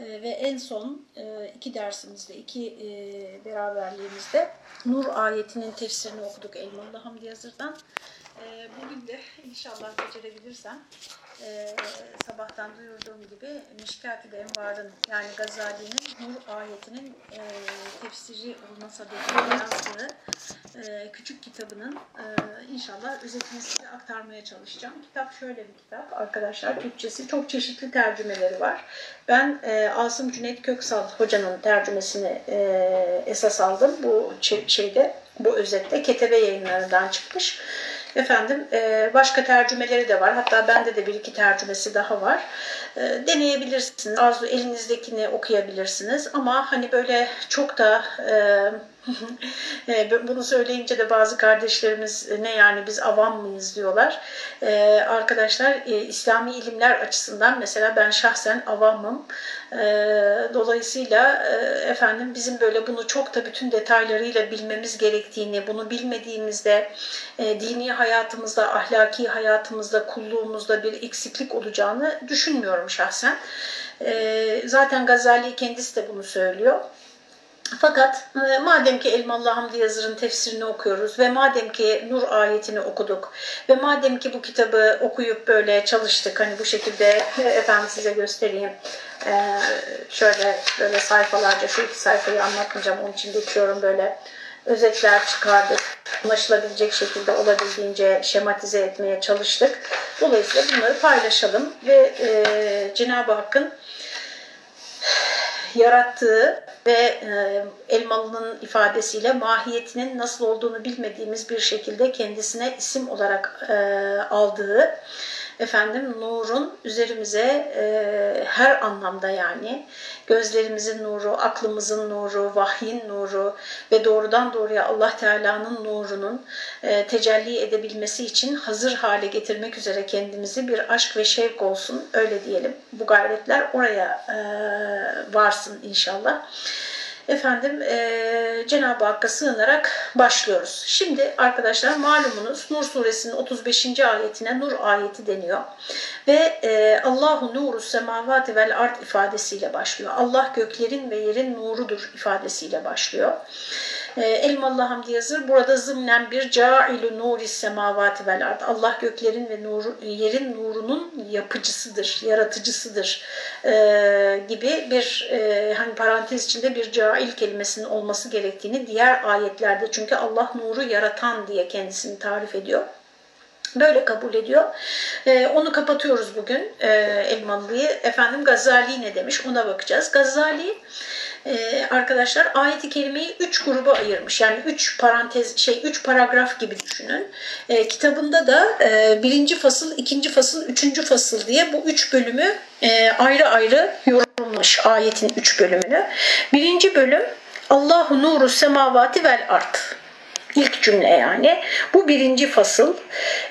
E, ve en son e, iki dersimizde, iki e, beraberliğimizde Nur ayetinin tefsirini okuduk Elmalı Hamdi Yazır'dan. E, bugün de inşallah becerebilirsem e, sabahtan duyurduğum gibi Mişkat-ı Envar'ın yani Gazali'nin Nur ayetinin e, tefsiri olmasa da yazdığı küçük kitabının inşallah özetini size aktarmaya çalışacağım. Kitap şöyle bir kitap arkadaşlar. Türkçesi çok çeşitli tercümeleri var. Ben Asım Cüneyt Köksal hocanın tercümesini esas aldım bu şeyde bu özette Ketebe yayınlarından çıkmış. Efendim e, başka tercümeleri de var. Hatta bende de bir iki tercümesi daha var. E, deneyebilirsiniz. Arzu elinizdekini okuyabilirsiniz. Ama hani böyle çok da e, bunu söyleyince de bazı kardeşlerimiz ne yani biz avam mıyız diyorlar. Arkadaşlar İslami ilimler açısından mesela ben şahsen avamım. Dolayısıyla efendim bizim böyle bunu çok da bütün detaylarıyla bilmemiz gerektiğini, bunu bilmediğimizde dini hayatımızda, ahlaki hayatımızda, kulluğumuzda bir eksiklik olacağını düşünmüyorum şahsen. Zaten Gazali kendisi de bunu söylüyor. Fakat e, madem ki Elmalı Hamdi Yazır'ın tefsirini okuyoruz ve madem ki Nur ayetini okuduk ve madem ki bu kitabı okuyup böyle çalıştık hani bu şekilde e, efendim size göstereyim e, şöyle böyle sayfalarca şu iki sayfayı anlatmayacağım onun için geçiyorum böyle özetler çıkardık. Anlaşılabilecek şekilde olabildiğince şematize etmeye çalıştık. Dolayısıyla bunları paylaşalım ve e, Cenab-ı Hakk'ın yarattığı ve e, Elmalı'nın ifadesiyle mahiyetinin nasıl olduğunu bilmediğimiz bir şekilde kendisine isim olarak e, aldığı efendim nurun üzerimize e, her anlamda yani gözlerimizin nuru, aklımızın nuru, vahyin nuru ve doğrudan doğruya Allah Teala'nın nurunun e, tecelli edebilmesi için hazır hale getirmek üzere kendimizi bir aşk ve şevk olsun öyle diyelim. Bu gayretler oraya e, varsın inşallah efendim e, Cenab-ı Hakk'a sığınarak başlıyoruz. Şimdi arkadaşlar malumunuz Nur suresinin 35. ayetine Nur ayeti deniyor. Ve e, Allahu nuru semavati vel art ifadesiyle başlıyor. Allah göklerin ve yerin nurudur ifadesiyle başlıyor. E, Elmalı Hamdi Yazır burada zımnen bir cailu nuri semavati vel ard. Allah göklerin ve nuru, yerin nurunun yapıcısıdır, yaratıcısıdır e, gibi bir e, hani parantez içinde bir cail kelimesinin olması gerektiğini diğer ayetlerde çünkü Allah nuru yaratan diye kendisini tarif ediyor. Böyle kabul ediyor. Ee, onu kapatıyoruz bugün e, Elmalı'yı. Efendim Gazali ne demiş ona bakacağız. Gazali e, arkadaşlar ayeti kerimeyi üç gruba ayırmış. Yani üç parantez şey üç paragraf gibi düşünün. E, kitabında da e, birinci fasıl, ikinci fasıl, üçüncü fasıl diye bu üç bölümü e, ayrı ayrı yorumlamış ayetin üç bölümünü. Birinci bölüm Allahu nuru semavati vel art. İlk cümle yani. Bu birinci fasıl.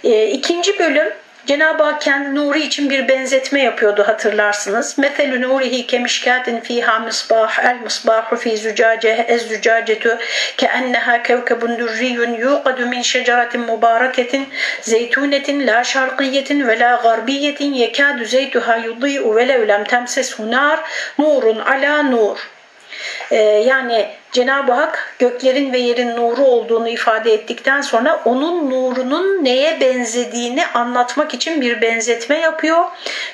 E, ikinci bölüm Cenab-ı Hak kendi nuru için bir benzetme yapıyordu hatırlarsınız. Metelü nurihi kemişkatin fiha misbah el misbahu fi zücace ez zücacetu ke enneha kevkebun durriyun yuqadu min şeceratin mübareketin zeytunetin la şarkiyetin ve la garbiyetin yekadu zeytuha yudî'u ve levlem temses hunar nurun ala nur. Ee, yani Cenab-ı Hak göklerin ve yerin nuru olduğunu ifade ettikten sonra onun nurunun neye benzediğini anlatmak için bir benzetme yapıyor.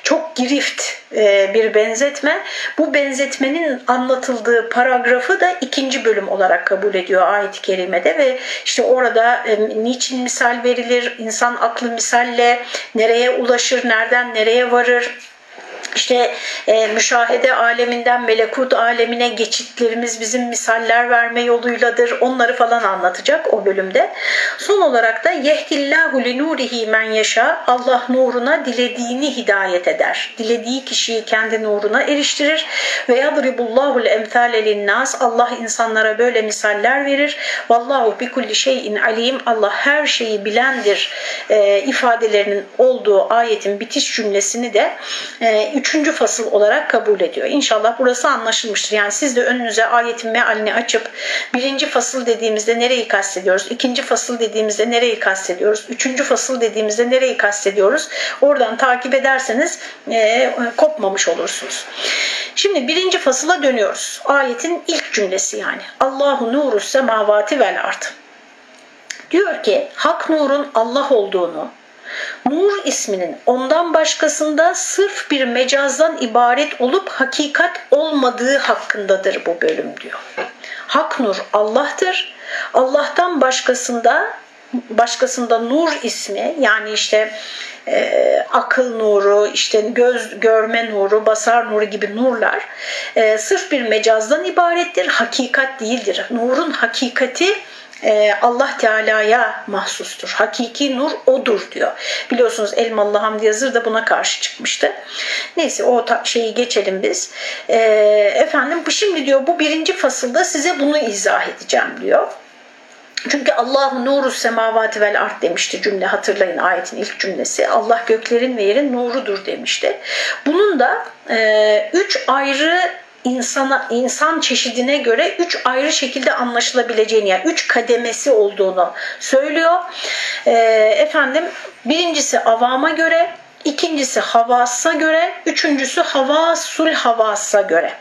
Çok girift e, bir benzetme. Bu benzetmenin anlatıldığı paragrafı da ikinci bölüm olarak kabul ediyor ayet-i kerimede ve işte orada e, niçin misal verilir, insan aklı misalle nereye ulaşır, nereden nereye varır, işte e, müşahede aleminden melekut alemine geçitlerimiz bizim misaller verme yoluyladır. Onları falan anlatacak o bölümde. Son olarak da yehdillahu li nurihi men yaşa. Allah nuruna dilediğini hidayet eder. Dilediği kişiyi kendi nuruna eriştirir. Ve yadribullahul emthale linnas. Allah insanlara böyle misaller verir. Vallahu bi kulli şeyin alim. Allah her şeyi bilendir e, ifadelerinin olduğu ayetin bitiş cümlesini de e, üçüncü fasıl olarak kabul ediyor. İnşallah burası anlaşılmıştır. Yani siz de önünüze ayetin mealini açıp birinci fasıl dediğimizde nereyi kastediyoruz? ikinci fasıl dediğimizde nereyi kastediyoruz? Üçüncü fasıl dediğimizde nereyi kastediyoruz? Oradan takip ederseniz e, kopmamış olursunuz. Şimdi birinci fasıla dönüyoruz. Ayetin ilk cümlesi yani. Allahu nuru semavati vel art. Diyor ki hak nurun Allah olduğunu, Nur isminin ondan başkasında sırf bir mecazdan ibaret olup hakikat olmadığı hakkındadır bu bölüm diyor. Hak nur Allah'tır. Allah'tan başkasında başkasında nur ismi yani işte e, akıl nuru, işte göz görme nuru, basar nuru gibi nurlar e, sırf bir mecazdan ibarettir, hakikat değildir. Nurun hakikati Allah Teala'ya mahsustur. Hakiki nur odur diyor. Biliyorsunuz Elmalı Hamdi Yazır da buna karşı çıkmıştı. Neyse o şeyi geçelim biz. E, efendim bu şimdi diyor bu birinci fasılda size bunu izah edeceğim diyor. Çünkü Allahu nuru semavati vel art demişti cümle hatırlayın ayetin ilk cümlesi. Allah göklerin ve yerin nurudur demişti. Bunun da e, üç ayrı insana insan çeşidine göre üç ayrı şekilde anlaşılabileceğini yani üç kademesi olduğunu söylüyor. E, efendim birincisi avama göre, ikincisi havasa göre, üçüncüsü havasul havasa göre.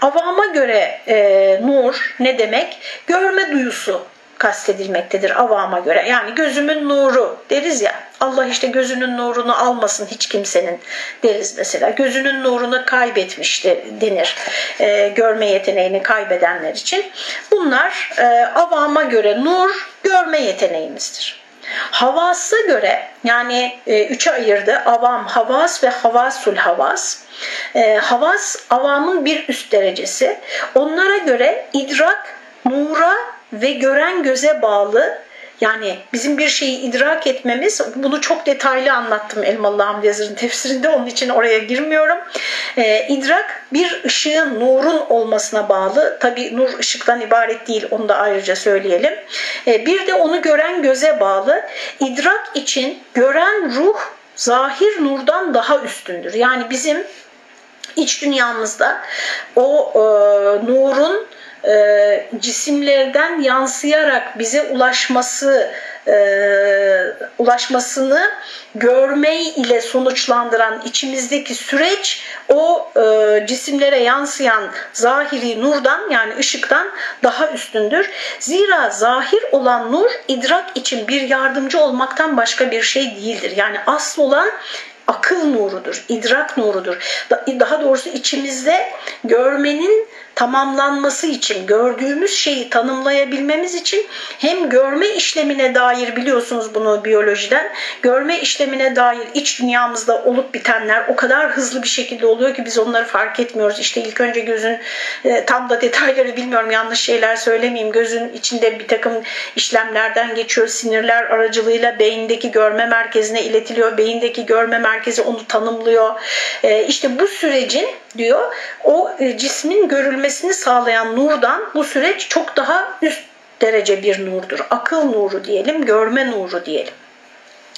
Avama göre e, nur ne demek? Görme duyusu kastedilmektedir avama göre. Yani gözümün nuru deriz ya. Allah işte gözünün nurunu almasın hiç kimsenin deriz mesela. Gözünün nurunu kaybetmişti denir e, görme yeteneğini kaybedenler için. Bunlar e, avama göre nur görme yeteneğimizdir. Havas'a göre yani e, üçe ayırdı avam havas ve havasul havas. E, havas avamın bir üst derecesi. Onlara göre idrak nura ve gören göze bağlı yani bizim bir şeyi idrak etmemiz, bunu çok detaylı anlattım Elmalı Hamdi Yazır'ın tefsirinde, onun için oraya girmiyorum. Ee, idrak bir ışığın, nurun olmasına bağlı. Tabi nur ışıktan ibaret değil, onu da ayrıca söyleyelim. Ee, bir de onu gören göze bağlı. İdrak için gören ruh, zahir nurdan daha üstündür. Yani bizim iç dünyamızda o e, nurun e, cisimlerden yansıyarak bize ulaşması e, ulaşmasını görme ile sonuçlandıran içimizdeki süreç o e, cisimlere yansıyan zahiri nurdan yani ışıktan daha üstündür. Zira zahir olan nur idrak için bir yardımcı olmaktan başka bir şey değildir. Yani asıl olan akıl nurudur, idrak nurudur. Daha doğrusu içimizde görmenin tamamlanması için, gördüğümüz şeyi tanımlayabilmemiz için hem görme işlemine dair biliyorsunuz bunu biyolojiden, görme işlemine dair iç dünyamızda olup bitenler o kadar hızlı bir şekilde oluyor ki biz onları fark etmiyoruz. İşte ilk önce gözün e, tam da detayları bilmiyorum yanlış şeyler söylemeyeyim. Gözün içinde bir takım işlemlerden geçiyor. Sinirler aracılığıyla beyindeki görme merkezine iletiliyor. Beyindeki görme merkezi onu tanımlıyor. E, işte bu sürecin diyor o e, cismin görülmesini sağlayan nurdan bu süreç çok daha üst derece bir nurdur. Akıl nuru diyelim, görme nuru diyelim.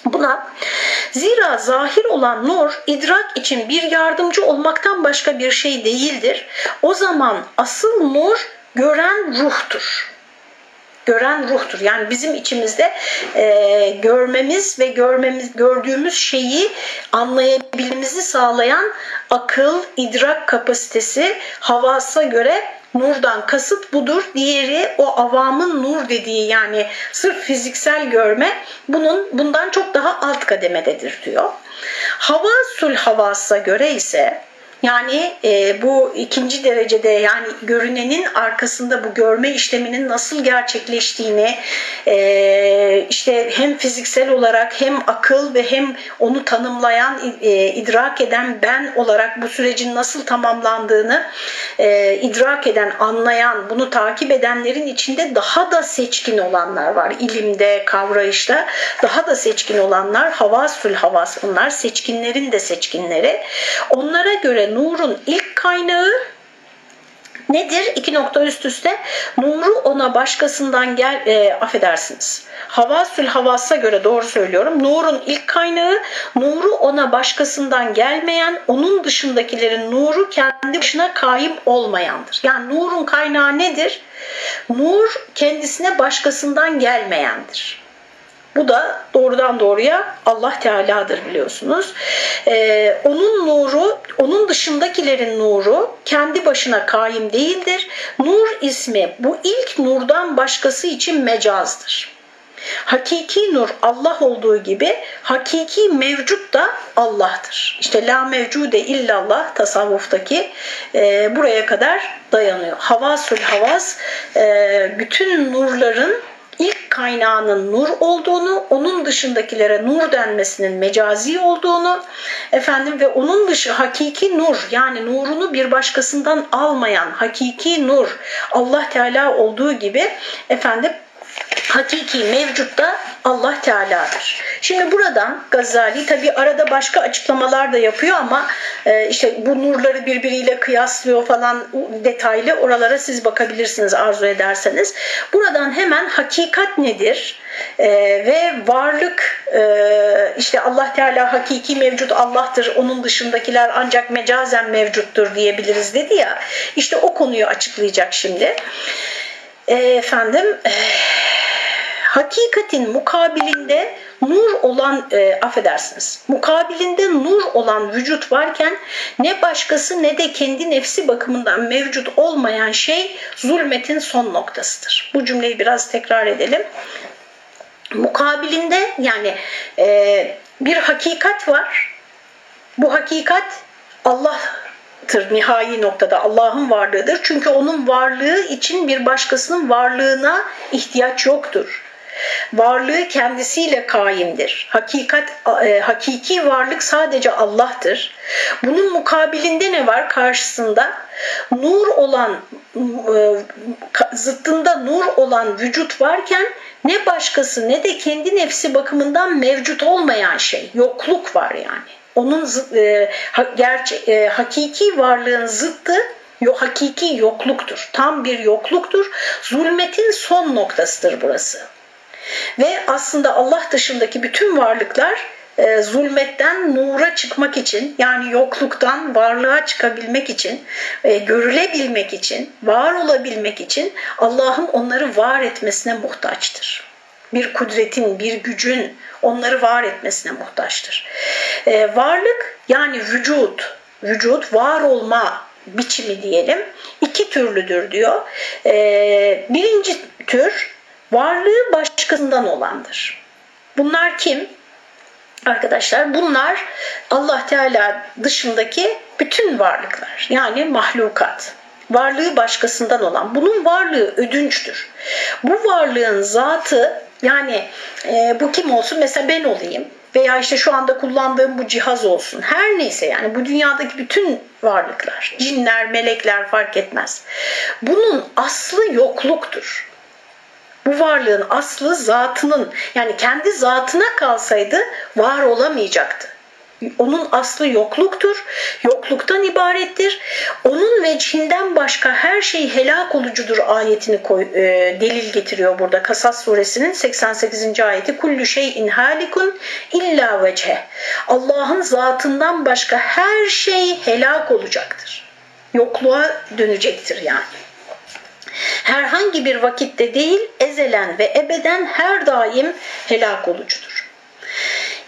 Buna zira zahir olan nur idrak için bir yardımcı olmaktan başka bir şey değildir. O zaman asıl nur gören ruhtur gören ruhtur. Yani bizim içimizde e, görmemiz ve görmemiz gördüğümüz şeyi anlayabilmemizi sağlayan akıl, idrak kapasitesi havasa göre nurdan kasıt budur. Diğeri o avamın nur dediği yani sırf fiziksel görme bunun bundan çok daha alt kademededir diyor. Havasul havasa göre ise yani e, bu ikinci derecede yani görünenin arkasında bu görme işleminin nasıl gerçekleştiğini e, işte hem fiziksel olarak hem akıl ve hem onu tanımlayan e, idrak eden ben olarak bu sürecin nasıl tamamlandığını e, idrak eden, anlayan, bunu takip edenlerin içinde daha da seçkin olanlar var. İlimde, kavrayışta daha da seçkin olanlar havasül havas onlar seçkinlerin de seçkinleri. Onlara göre nurun ilk kaynağı Nedir? İki nokta üst üste. Nuru ona başkasından gel, e, affedersiniz. Havasül havasa göre doğru söylüyorum. Nurun ilk kaynağı, nuru ona başkasından gelmeyen, onun dışındakilerin nuru kendi başına kaim olmayandır. Yani nurun kaynağı nedir? Nur kendisine başkasından gelmeyendir. Bu da doğrudan doğruya Allah Teala'dır biliyorsunuz. Ee, onun nuru, onun dışındakilerin nuru kendi başına kaim değildir. Nur ismi bu ilk nurdan başkası için mecazdır. Hakiki nur Allah olduğu gibi hakiki mevcut da Allah'tır. İşte la mevcude illallah tasavvuftaki e, buraya kadar dayanıyor. Havasül havas e, bütün nurların ilk kaynağının nur olduğunu, onun dışındakilere nur denmesinin mecazi olduğunu, efendim ve onun dışı hakiki nur yani nurunu bir başkasından almayan hakiki nur Allah Teala olduğu gibi efendim hakiki mevcut da Allah Teala'dır. Şimdi buradan Gazali tabi arada başka açıklamalar da yapıyor ama e, işte bu nurları birbiriyle kıyaslıyor falan detaylı oralara siz bakabilirsiniz arzu ederseniz. Buradan hemen hakikat nedir? Ee, ve varlık e, işte Allah Teala hakiki mevcut Allah'tır onun dışındakiler ancak mecazen mevcuttur diyebiliriz dedi ya işte o konuyu açıklayacak şimdi. Efendim e, hakikatin mukabilinde nur olan e, affedersiniz mukabilinde nur olan vücut varken ne başkası ne de kendi nefsi bakımından mevcut olmayan şey zulmetin son noktasıdır. Bu cümleyi biraz tekrar edelim. Mukabilinde yani e, bir hakikat var. Bu hakikat Allah tır nihai noktada Allah'ın varlığıdır. Çünkü onun varlığı için bir başkasının varlığına ihtiyaç yoktur. Varlığı kendisiyle kaimdir. Hakikat, e, hakiki varlık sadece Allah'tır. Bunun mukabilinde ne var karşısında? Nur olan, e, zıttında nur olan vücut varken ne başkası ne de kendi nefsi bakımından mevcut olmayan şey, yokluk var yani. Onun e, gerçe, e, hakiki varlığın zıttı yo, hakiki yokluktur. Tam bir yokluktur. Zulmetin son noktasıdır burası. Ve aslında Allah dışındaki bütün varlıklar e, zulmetten nura çıkmak için yani yokluktan varlığa çıkabilmek için, e, görülebilmek için, var olabilmek için Allah'ın onları var etmesine muhtaçtır. Bir kudretin, bir gücün onları var etmesine muhtaçtır. E, varlık yani vücut, vücut var olma biçimi diyelim iki türlüdür diyor. birinci tür varlığı başkasından olandır. Bunlar kim? Arkadaşlar bunlar Allah Teala dışındaki bütün varlıklar yani mahlukat. Varlığı başkasından olan. Bunun varlığı ödünçtür. Bu varlığın zatı yani e, bu kim olsun? Mesela ben olayım veya işte şu anda kullandığım bu cihaz olsun. Her neyse yani bu dünyadaki bütün varlıklar, cinler, melekler fark etmez. Bunun aslı yokluktur bu varlığın aslı zatının yani kendi zatına kalsaydı var olamayacaktı. Onun aslı yokluktur, yokluktan ibarettir. Onun vecihinden başka her şey helak olucudur ayetini koy, e, delil getiriyor burada. Kasas suresinin 88. ayeti. Kullu şeyin halikun illa vece. Allah'ın zatından başka her şey helak olacaktır. Yokluğa dönecektir yani herhangi bir vakitte değil ezelen ve ebeden her daim helak olucudur.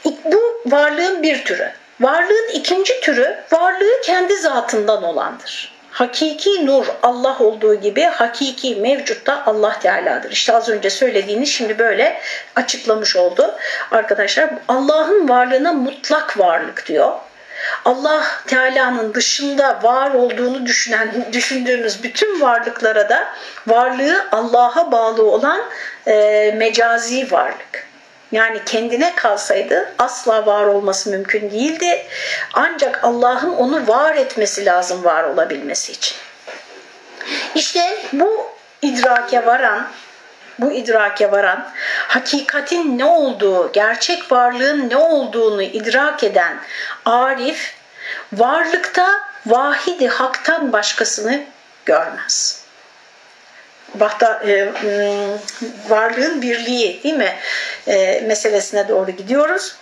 Bu varlığın bir türü. Varlığın ikinci türü varlığı kendi zatından olandır. Hakiki nur Allah olduğu gibi hakiki mevcut da Allah Teala'dır. İşte az önce söylediğiniz şimdi böyle açıklamış oldu. Arkadaşlar Allah'ın varlığına mutlak varlık diyor. Allah Teala'nın dışında var olduğunu düşünen düşündüğümüz bütün varlıklara da varlığı Allah'a bağlı olan e, mecazi varlık. Yani kendine kalsaydı asla var olması mümkün değildi. Ancak Allah'ın onu var etmesi lazım var olabilmesi için. İşte bu idrake varan bu idrake varan, hakikatin ne olduğu, gerçek varlığın ne olduğunu idrak eden arif, varlıkta vahidi haktan başkasını görmez. Bahta, e, varlığın birliği değil mi e, meselesine doğru gidiyoruz.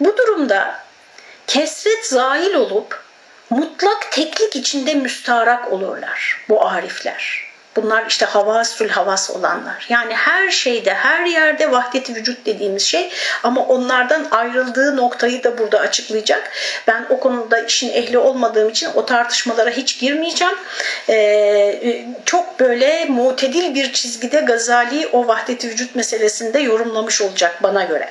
Bu durumda kesret zail olup mutlak teklik içinde müstarak olurlar bu arifler. Bunlar işte havasül havas olanlar. Yani her şeyde, her yerde vahdeti vücut dediğimiz şey ama onlardan ayrıldığı noktayı da burada açıklayacak. Ben o konuda işin ehli olmadığım için o tartışmalara hiç girmeyeceğim. Ee, çok böyle mutedil bir çizgide Gazali o vahdeti vücut meselesinde yorumlamış olacak bana göre.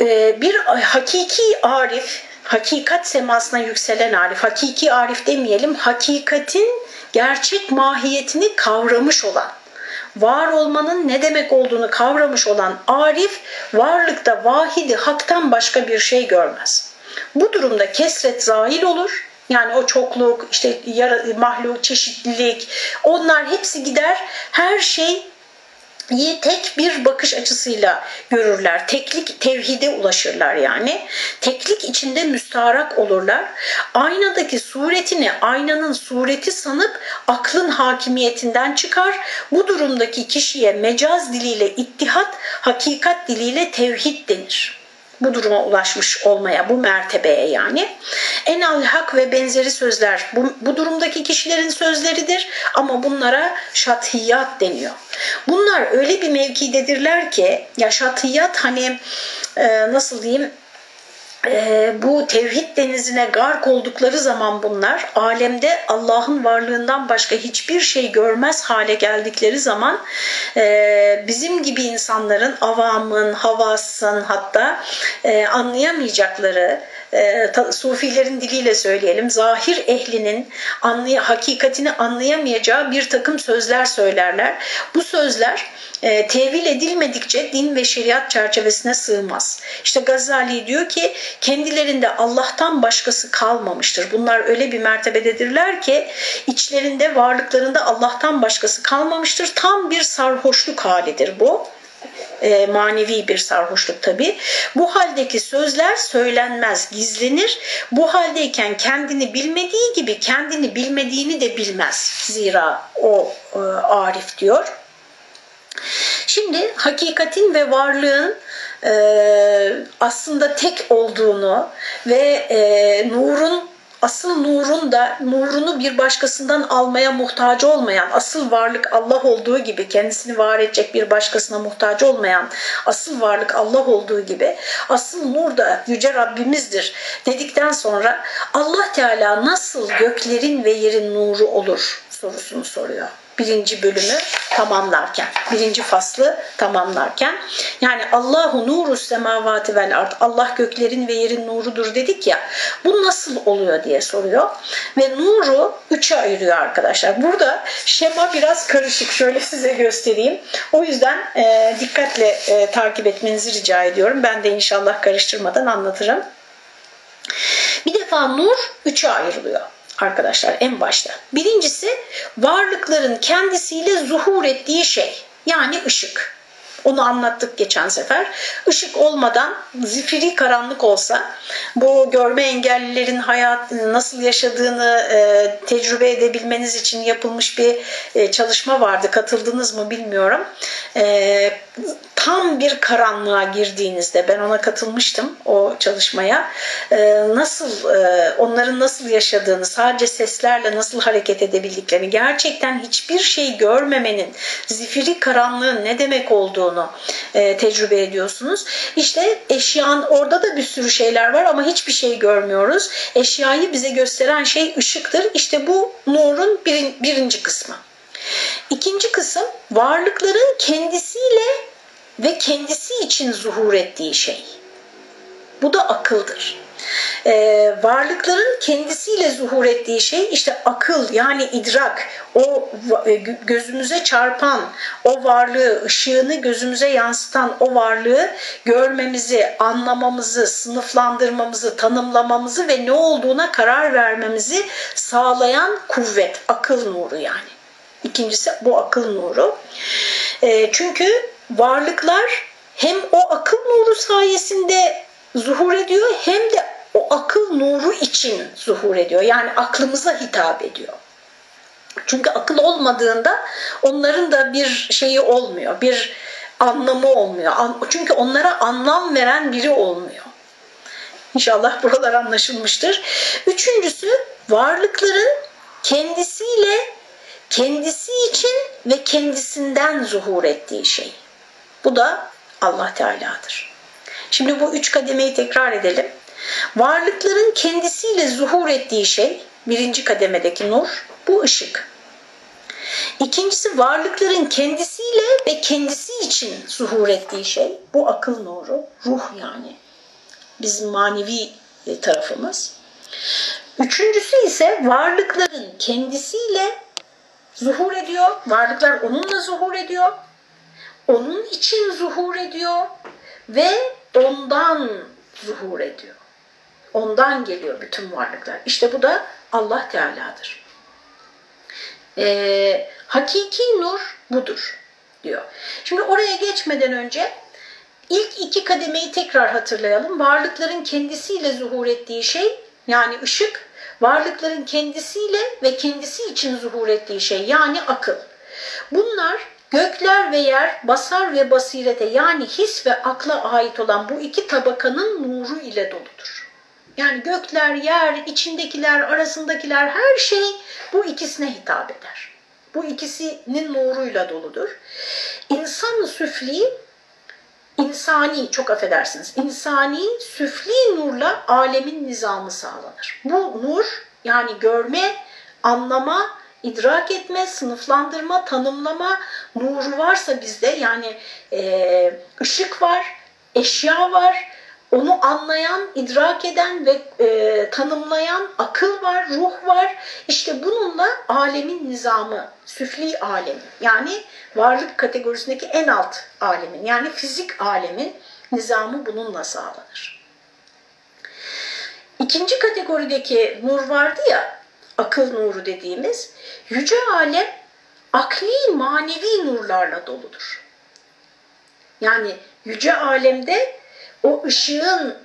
Ee, bir hakiki arif, hakikat semasına yükselen arif, hakiki arif demeyelim, hakikatin gerçek mahiyetini kavramış olan, var olmanın ne demek olduğunu kavramış olan arif varlıkta vahidi haktan başka bir şey görmez. Bu durumda kesret zahil olur. Yani o çokluk, işte mahluk, çeşitlilik onlar hepsi gider. Her şey iyi tek bir bakış açısıyla görürler. Teklik tevhide ulaşırlar yani. Teklik içinde müstarak olurlar. Aynadaki suretini aynanın sureti sanıp aklın hakimiyetinden çıkar. Bu durumdaki kişiye mecaz diliyle ittihat, hakikat diliyle tevhid denir bu duruma ulaşmış olmaya, bu mertebeye yani. En al hak ve benzeri sözler bu, bu durumdaki kişilerin sözleridir ama bunlara şatiyat deniyor. Bunlar öyle bir mevkidedirler ki ya şatiyat hani e, nasıl diyeyim e, bu tevhid denizine gark oldukları zaman bunlar alemde Allah'ın varlığından başka hiçbir şey görmez hale geldikleri zaman e, bizim gibi insanların avamın, havasın hatta e, anlayamayacakları e, sufilerin diliyle söyleyelim zahir ehlinin anlay hakikatini anlayamayacağı bir takım sözler söylerler. Bu sözler e, tevil edilmedikçe din ve şeriat çerçevesine sığmaz. İşte Gazali diyor ki kendilerinde Allah'tan başkası kalmamıştır. Bunlar öyle bir mertebededirler ki içlerinde varlıklarında Allah'tan başkası kalmamıştır. Tam bir sarhoşluk halidir bu e, manevi bir sarhoşluk tabi. Bu haldeki sözler söylenmez, gizlenir. Bu haldeyken kendini bilmediği gibi kendini bilmediğini de bilmez. Zira o e, Arif diyor. Şimdi hakikatin ve varlığın e, aslında tek olduğunu ve e, nurun asıl nurun da nurunu bir başkasından almaya muhtaç olmayan asıl varlık Allah olduğu gibi kendisini var edecek bir başkasına muhtaç olmayan asıl varlık Allah olduğu gibi asıl nur da yüce Rabbimizdir dedikten sonra Allah Teala nasıl göklerin ve yerin nuru olur sorusunu soruyor birinci bölümü tamamlarken, birinci faslı tamamlarken yani Allahu nuru semavati vel ard Allah göklerin ve yerin nurudur dedik ya bu nasıl oluyor diye soruyor ve nuru üçe ayırıyor arkadaşlar. Burada şema biraz karışık şöyle size göstereyim. O yüzden e, dikkatle e, takip etmenizi rica ediyorum. Ben de inşallah karıştırmadan anlatırım. Bir defa nur üçe ayrılıyor arkadaşlar en başta. Birincisi varlıkların kendisiyle zuhur ettiği şey yani ışık. Onu anlattık geçen sefer. Işık olmadan zifiri karanlık olsa bu görme engellilerin hayat nasıl yaşadığını e, tecrübe edebilmeniz için yapılmış bir e, çalışma vardı. Katıldınız mı bilmiyorum. E, tam bir karanlığa girdiğinizde ben ona katılmıştım o çalışmaya. E, nasıl e, onların nasıl yaşadığını sadece seslerle nasıl hareket edebildiklerini gerçekten hiçbir şey görmemenin zifiri karanlığın ne demek olduğunu e, tecrübe ediyorsunuz. İşte eşyan orada da bir sürü şeyler var ama hiçbir şey görmüyoruz. Eşyayı bize gösteren şey ışıktır. İşte bu nurun birin, birinci kısmı. İkinci kısım varlıkların kendisiyle ve kendisi için zuhur ettiği şey. Bu da akıldır. Ee, varlıkların kendisiyle zuhur ettiği şey işte akıl yani idrak, o e, gözümüze çarpan o varlığı, ışığını gözümüze yansıtan o varlığı görmemizi, anlamamızı, sınıflandırmamızı, tanımlamamızı ve ne olduğuna karar vermemizi sağlayan kuvvet, akıl nuru yani. İkincisi bu akıl nuru. E, çünkü varlıklar hem o akıl nuru sayesinde zuhur ediyor hem de o akıl nuru için zuhur ediyor. Yani aklımıza hitap ediyor. Çünkü akıl olmadığında onların da bir şeyi olmuyor, bir anlamı olmuyor. Çünkü onlara anlam veren biri olmuyor. İnşallah buralar anlaşılmıştır. Üçüncüsü varlıkların kendisiyle kendisi için ve kendisinden zuhur ettiği şey. Bu da Allah Teala'dır. Şimdi bu üç kademeyi tekrar edelim. Varlıkların kendisiyle zuhur ettiği şey, birinci kademedeki nur, bu ışık. İkincisi varlıkların kendisiyle ve kendisi için zuhur ettiği şey, bu akıl nuru, ruh yani. Bizim manevi e, tarafımız. Üçüncüsü ise varlıkların kendisiyle zuhur ediyor. Varlıklar onunla zuhur ediyor. Onun için zuhur ediyor ve ondan zuhur ediyor. Ondan geliyor bütün varlıklar. İşte bu da Allah Teala'dır. Ee, hakiki nur budur diyor. Şimdi oraya geçmeden önce ilk iki kademeyi tekrar hatırlayalım. Varlıkların kendisiyle zuhur ettiği şey yani ışık, varlıkların kendisiyle ve kendisi için zuhur ettiği şey yani akıl. Bunlar gökler ve yer, basar ve basirete yani his ve akla ait olan bu iki tabakanın nuru ile doludur. Yani gökler, yer, içindekiler, arasındakiler her şey bu ikisine hitap eder. Bu ikisinin nuruyla doludur. İnsan süfli, insani, çok affedersiniz, insani süfli nurla alemin nizamı sağlanır. Bu nur yani görme, anlama, idrak etme, sınıflandırma, tanımlama nuru varsa bizde yani e, ışık var, eşya var, onu anlayan, idrak eden ve e, tanımlayan akıl var, ruh var. İşte bununla alemin nizamı, süfli alemin yani varlık kategorisindeki en alt alemin yani fizik alemin nizamı bununla sağlanır. İkinci kategorideki nur vardı ya, akıl nuru dediğimiz, yüce alem akli manevi nurlarla doludur. Yani yüce alemde o ışığın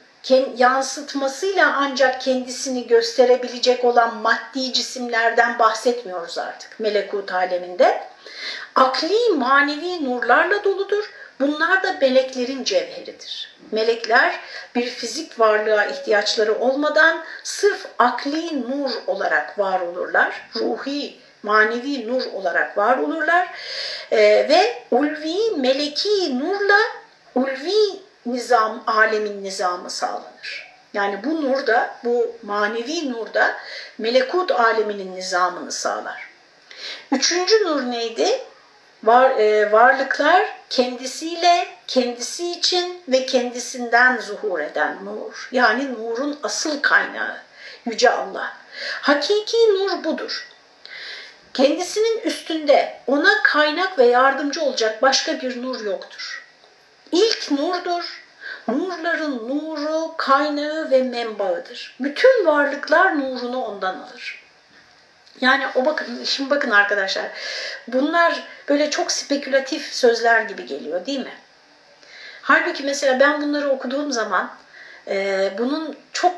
yansıtmasıyla ancak kendisini gösterebilecek olan maddi cisimlerden bahsetmiyoruz artık melekut aleminde. Akli manevi nurlarla doludur. Bunlar da meleklerin cevheridir. Melekler bir fizik varlığa ihtiyaçları olmadan sırf akli nur olarak var olurlar. Ruhi, manevi nur olarak var olurlar. Ee, ve ulvi, meleki nurla ulvi nizam, alemin nizamı sağlanır. Yani bu nur da, bu manevi nur da melekut aleminin nizamını sağlar. Üçüncü nur neydi? Var, e, varlıklar kendisiyle, kendisi için ve kendisinden zuhur eden nur. Yani nurun asıl kaynağı Yüce Allah. Hakiki nur budur. Kendisinin üstünde ona kaynak ve yardımcı olacak başka bir nur yoktur. İlk nurdur. Nurların nuru, kaynağı ve menbaıdır. Bütün varlıklar nurunu ondan alır. Yani o bakın, şimdi bakın arkadaşlar, bunlar böyle çok spekülatif sözler gibi geliyor değil mi? Halbuki mesela ben bunları okuduğum zaman e, bunun çok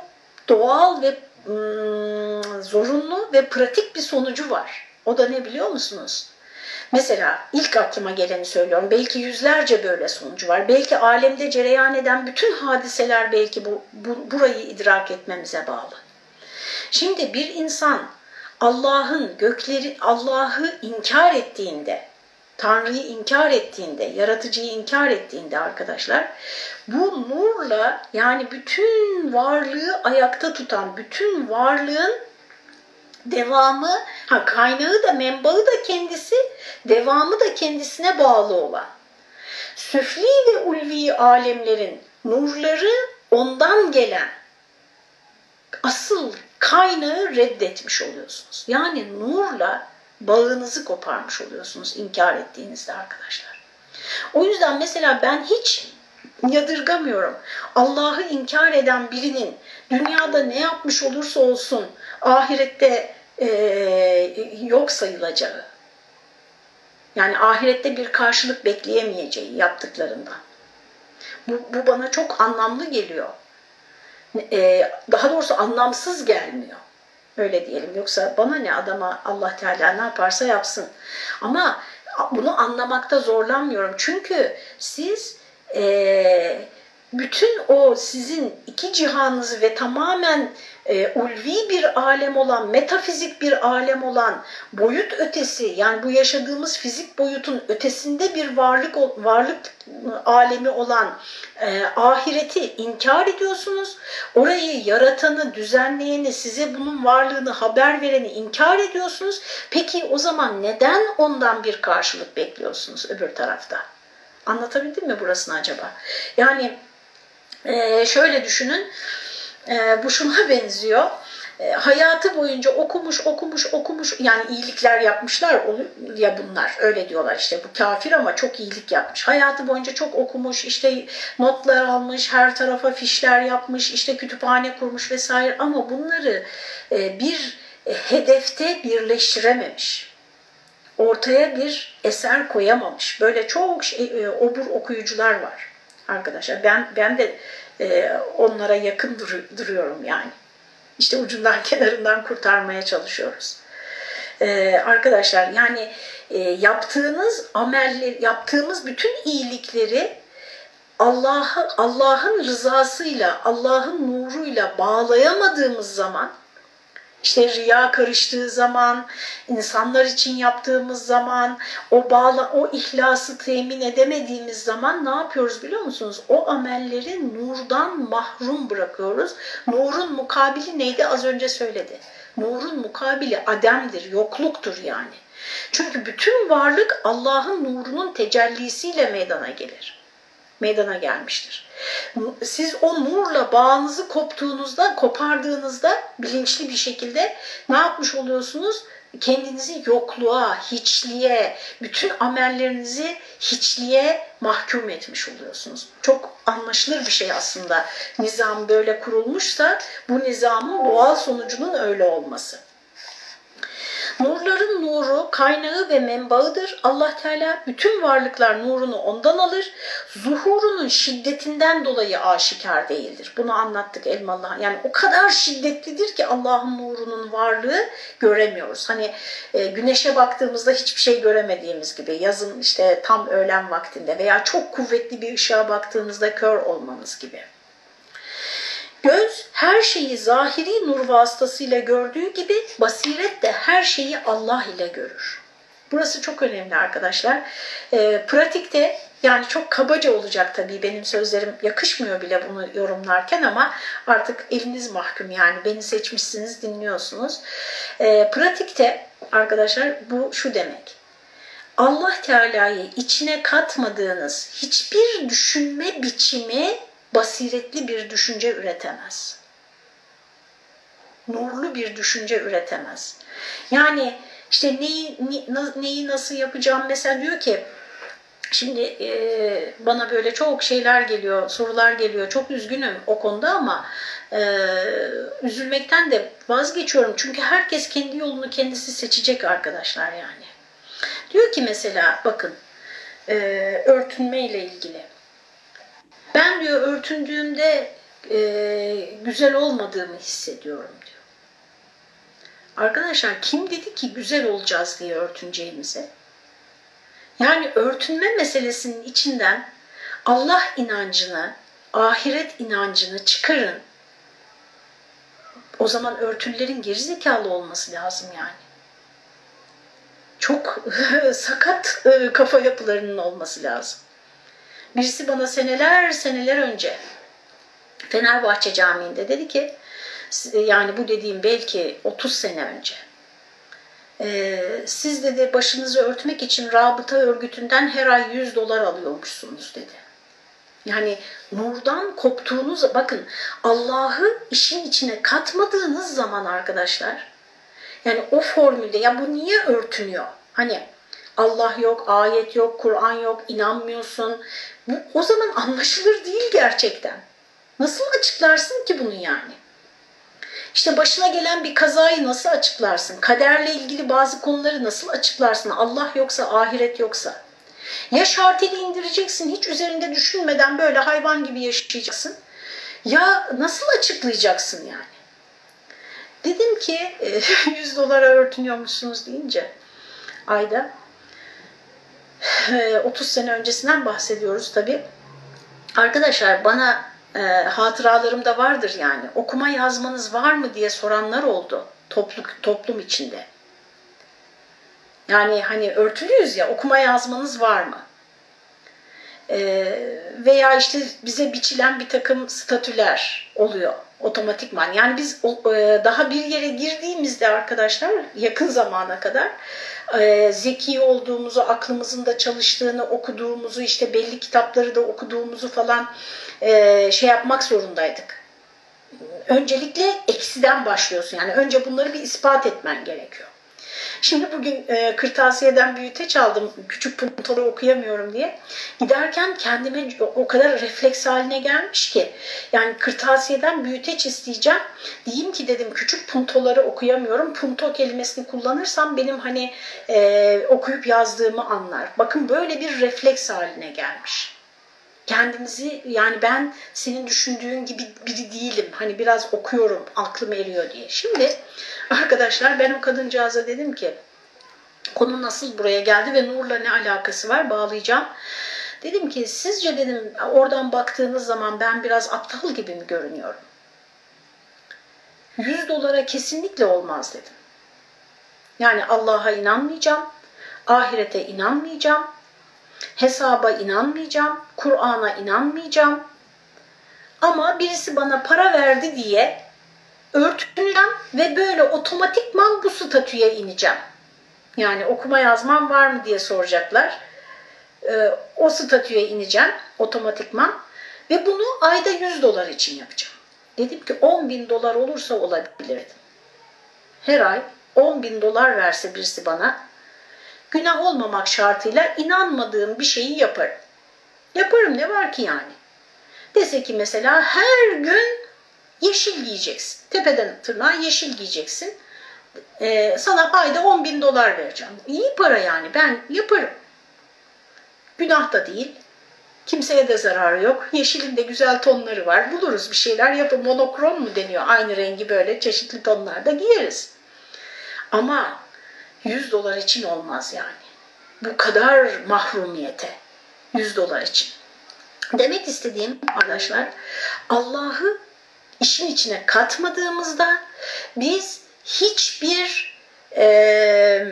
doğal ve mm, zorunlu ve pratik bir sonucu var. O da ne biliyor musunuz? Mesela ilk aklıma geleni söylüyorum. Belki yüzlerce böyle sonucu var. Belki alemde cereyan eden bütün hadiseler belki bu, bu burayı idrak etmemize bağlı. Şimdi bir insan Allah'ın gökleri Allah'ı inkar ettiğinde, Tanrı'yı inkar ettiğinde, yaratıcıyı inkar ettiğinde arkadaşlar bu nurla yani bütün varlığı ayakta tutan, bütün varlığın devamı, ha kaynağı da menbaı da kendisi, devamı da kendisine bağlı olan. Süfli ve ulvi alemlerin nurları ondan gelen asıl kaynağı reddetmiş oluyorsunuz. Yani nurla bağınızı koparmış oluyorsunuz inkar ettiğinizde arkadaşlar. O yüzden mesela ben hiç yadırgamıyorum. Allah'ı inkar eden birinin dünyada ne yapmış olursa olsun ahirette e, yok sayılacağı. Yani ahirette bir karşılık bekleyemeyeceği yaptıklarından. Bu, bu bana çok anlamlı geliyor. E, daha doğrusu anlamsız gelmiyor. Öyle diyelim. Yoksa bana ne adama Allah Teala ne yaparsa yapsın. Ama bunu anlamakta zorlanmıyorum. Çünkü siz e, bütün o sizin iki cihanınızı ve tamamen e, ulvi bir alem olan, metafizik bir alem olan, boyut ötesi yani bu yaşadığımız fizik boyutun ötesinde bir varlık varlık alemi olan e, ahireti inkar ediyorsunuz. Orayı yaratanı, düzenleyeni, size bunun varlığını haber vereni inkar ediyorsunuz. Peki o zaman neden ondan bir karşılık bekliyorsunuz öbür tarafta? Anlatabildim mi burasını acaba? Yani e, şöyle düşünün, e, bu şuna benziyor. E, hayatı boyunca okumuş, okumuş, okumuş, yani iyilikler yapmışlar ya bunlar, öyle diyorlar işte bu kafir ama çok iyilik yapmış. Hayatı boyunca çok okumuş, işte notlar almış, her tarafa fişler yapmış, işte kütüphane kurmuş vesaire ama bunları bir hedefte birleştirememiş ortaya bir eser koyamamış. Böyle çok şey, e, obur okuyucular var arkadaşlar. Ben ben de e, onlara yakın dur, duruyorum yani. İşte ucundan kenarından kurtarmaya çalışıyoruz. E, arkadaşlar yani e, yaptığınız amelleri, yaptığımız bütün iyilikleri Allah'ı Allah'ın rızasıyla, Allah'ın nuruyla bağlayamadığımız zaman işte riya karıştığı zaman, insanlar için yaptığımız zaman, o bağla, o ihlası temin edemediğimiz zaman ne yapıyoruz biliyor musunuz? O amelleri nurdan mahrum bırakıyoruz. Nurun mukabili neydi az önce söyledi. Nurun mukabili ademdir, yokluktur yani. Çünkü bütün varlık Allah'ın nurunun tecellisiyle meydana gelir meydana gelmiştir. Siz o nurla bağınızı koptuğunuzda, kopardığınızda bilinçli bir şekilde ne yapmış oluyorsunuz? Kendinizi yokluğa, hiçliğe, bütün amellerinizi hiçliğe mahkum etmiş oluyorsunuz. Çok anlaşılır bir şey aslında. Nizam böyle kurulmuşsa bu nizamın doğal sonucunun öyle olması. Nurların nuru kaynağı ve menbaıdır. Allah Teala bütün varlıklar nurunu ondan alır. Zuhurunun şiddetinden dolayı aşikar değildir. Bunu anlattık Elmalı. Yani o kadar şiddetlidir ki Allah'ın nurunun varlığı göremiyoruz. Hani e, güneşe baktığımızda hiçbir şey göremediğimiz gibi yazın işte tam öğlen vaktinde veya çok kuvvetli bir ışığa baktığımızda kör olmamız gibi. Göz her şeyi zahiri nur vasıtasıyla gördüğü gibi basiret de her şeyi Allah ile görür. Burası çok önemli arkadaşlar. E, pratikte yani çok kabaca olacak tabii benim sözlerim yakışmıyor bile bunu yorumlarken ama artık eliniz mahkum yani beni seçmişsiniz dinliyorsunuz. E, pratikte arkadaşlar bu şu demek. Allah Teala'yı içine katmadığınız hiçbir düşünme biçimi basiretli bir düşünce üretemez. Nurlu bir düşünce üretemez. Yani işte neyi, neyi nasıl yapacağım mesela diyor ki Şimdi e, bana böyle çok şeyler geliyor, sorular geliyor. Çok üzgünüm o konuda ama e, üzülmekten de vazgeçiyorum. Çünkü herkes kendi yolunu kendisi seçecek arkadaşlar yani. Diyor ki mesela bakın e, örtünme ile ilgili. Ben diyor örtündüğümde e, güzel olmadığımı hissediyorum diyor. Arkadaşlar kim dedi ki güzel olacağız diye örtüneceğimize? Yani örtünme meselesinin içinden Allah inancını, ahiret inancını çıkarın. O zaman örtüllerin gerizekalı olması lazım yani. Çok sakat e, kafa yapılarının olması lazım. Birisi bana seneler seneler önce Fenerbahçe Camii'nde dedi ki yani bu dediğim belki 30 sene önce e, siz dedi başınızı örtmek için rabıta örgütünden her ay 100 dolar alıyormuşsunuz dedi. Yani nurdan koptuğunuz bakın Allah'ı işin içine katmadığınız zaman arkadaşlar yani o formülde ya bu niye örtünüyor? Hani Allah yok, ayet yok, Kur'an yok, inanmıyorsun. O zaman anlaşılır değil gerçekten. Nasıl açıklarsın ki bunu yani? İşte başına gelen bir kazayı nasıl açıklarsın? Kaderle ilgili bazı konuları nasıl açıklarsın? Allah yoksa, ahiret yoksa. Ya şarteli indireceksin, hiç üzerinde düşünmeden böyle hayvan gibi yaşayacaksın. Ya nasıl açıklayacaksın yani? Dedim ki 100 dolara örtünüyormuşsunuz deyince ayda 30 sene öncesinden bahsediyoruz tabii. Arkadaşlar bana e, hatıralarımda vardır yani okuma yazmanız var mı diye soranlar oldu toplum, toplum içinde. Yani hani örtülüyüz ya okuma yazmanız var mı? E, veya işte bize biçilen bir takım statüler oluyor otomatikman. Yani biz e, daha bir yere girdiğimizde arkadaşlar yakın zamana kadar e, zeki olduğumuzu, aklımızın da çalıştığını, okuduğumuzu, işte belli kitapları da okuduğumuzu falan e, şey yapmak zorundaydık. Öncelikle eksiden başlıyorsun. Yani önce bunları bir ispat etmen gerekiyor. Şimdi bugün e, kırtasiyeden büyüteç aldım. Küçük puntoları okuyamıyorum diye. Giderken kendime o kadar refleks haline gelmiş ki. Yani kırtasiyeden büyüteç isteyeceğim. Diyeyim ki dedim küçük puntoları okuyamıyorum. Punto kelimesini kullanırsam benim hani e, okuyup yazdığımı anlar. Bakın böyle bir refleks haline gelmiş kendimizi yani ben senin düşündüğün gibi biri değilim. Hani biraz okuyorum aklım eriyor diye. Şimdi arkadaşlar ben o kadıncağıza dedim ki konu nasıl buraya geldi ve Nur'la ne alakası var bağlayacağım. Dedim ki sizce dedim oradan baktığınız zaman ben biraz aptal gibi mi görünüyorum? 100 dolara kesinlikle olmaz dedim. Yani Allah'a inanmayacağım, ahirete inanmayacağım, hesaba inanmayacağım, Kur'an'a inanmayacağım. Ama birisi bana para verdi diye örtüneceğim ve böyle otomatikman bu statüye ineceğim. Yani okuma yazmam var mı diye soracaklar. Ee, o statüye ineceğim otomatikman ve bunu ayda 100 dolar için yapacağım. Dedim ki 10 bin dolar olursa olabilirdim. Her ay 10 bin dolar verse birisi bana günah olmamak şartıyla inanmadığım bir şeyi yaparım. Yaparım ne var ki yani? Dese ki mesela her gün yeşil giyeceksin. Tepeden tırnağa yeşil giyeceksin. Ee, sana ayda 10 bin dolar vereceğim. İyi para yani ben yaparım. Günah da değil. Kimseye de zararı yok. Yeşilin de güzel tonları var. Buluruz bir şeyler yapın. Monokrom mu deniyor? Aynı rengi böyle çeşitli tonlarda giyeriz. Ama 100 dolar için olmaz yani. Bu kadar mahrumiyete 100 dolar için. Demek istediğim arkadaşlar Allah'ı işin içine katmadığımızda biz hiçbir e,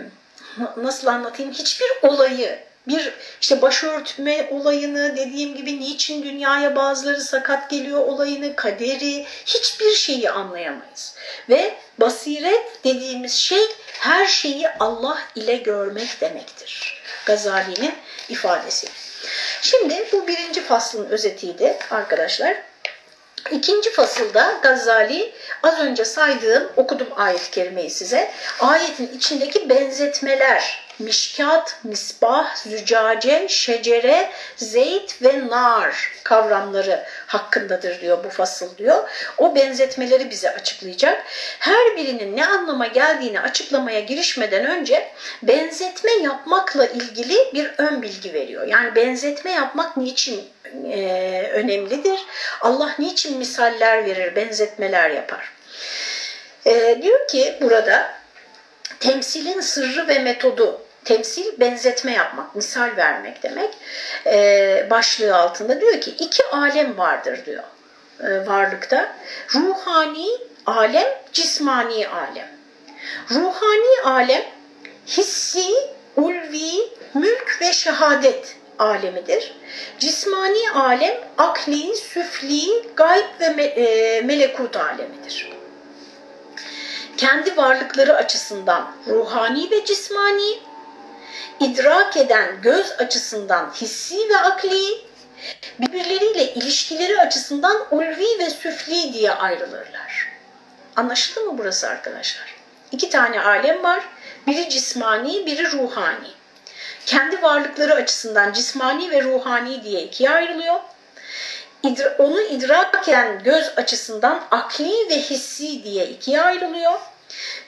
nasıl anlatayım hiçbir olayı bir işte başörtme olayını dediğim gibi niçin dünyaya bazıları sakat geliyor olayını, kaderi hiçbir şeyi anlayamayız. Ve basiret dediğimiz şey her şeyi Allah ile görmek demektir. Gazali'nin ifadesi. Şimdi bu birinci faslın özetiydi arkadaşlar. İkinci fasılda Gazali az önce saydığım okudum ayet-i kerimeyi size. Ayetin içindeki benzetmeler mişkat, misbah, zücace, şecere, zeyt ve nar kavramları hakkındadır diyor bu fasıl diyor. O benzetmeleri bize açıklayacak. Her birinin ne anlama geldiğini açıklamaya girişmeden önce benzetme yapmakla ilgili bir ön bilgi veriyor. Yani benzetme yapmak niçin e, önemlidir? Allah niçin misaller verir, benzetmeler yapar? E, diyor ki burada temsilin sırrı ve metodu temsil benzetme yapmak, misal vermek demek e, başlığı altında diyor ki iki alem vardır diyor e, varlıkta. Ruhani alem, cismani alem. Ruhani alem hissi, ulvi, mülk ve şehadet alemidir. Cismani alem akli, süfli, gayb ve me e, melekut alemidir. Kendi varlıkları açısından ruhani ve cismani, idrak eden göz açısından hissi ve akli, birbirleriyle ilişkileri açısından ulvi ve süfli diye ayrılırlar. Anlaşıldı mı burası arkadaşlar? İki tane alem var. Biri cismani, biri ruhani. Kendi varlıkları açısından cismani ve ruhani diye ikiye ayrılıyor. Onu idrak eden göz açısından akli ve hissi diye ikiye ayrılıyor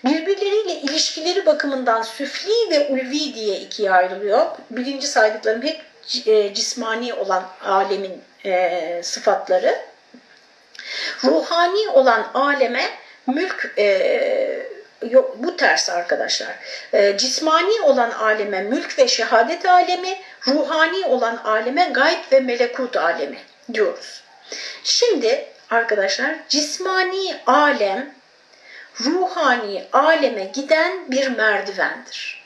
birbirleriyle ilişkileri bakımından süfli ve ulvi diye ikiye ayrılıyor. Birinci saydıklarım hep e, cismani olan alemin e, sıfatları. Ruhani olan aleme mülk e, yok bu ters arkadaşlar. E, cismani olan aleme mülk ve şehadet alemi, ruhani olan aleme gayb ve melekut alemi diyoruz. Şimdi arkadaşlar cismani alem ruhani aleme giden bir merdivendir.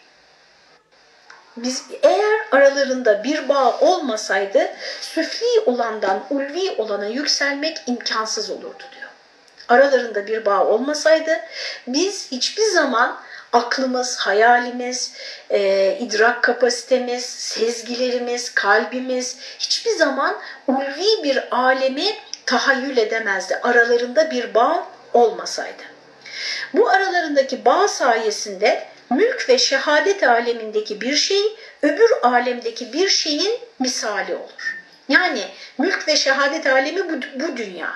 Biz eğer aralarında bir bağ olmasaydı süfli olandan ulvi olana yükselmek imkansız olurdu diyor. Aralarında bir bağ olmasaydı biz hiçbir zaman aklımız, hayalimiz, e, idrak kapasitemiz, sezgilerimiz, kalbimiz hiçbir zaman ulvi bir alemi tahayyül edemezdi. Aralarında bir bağ olmasaydı. Bu aralarındaki bağ sayesinde mülk ve şehadet alemindeki bir şey öbür alemdeki bir şeyin misali olur. Yani mülk ve şehadet alemi bu, bu dünya.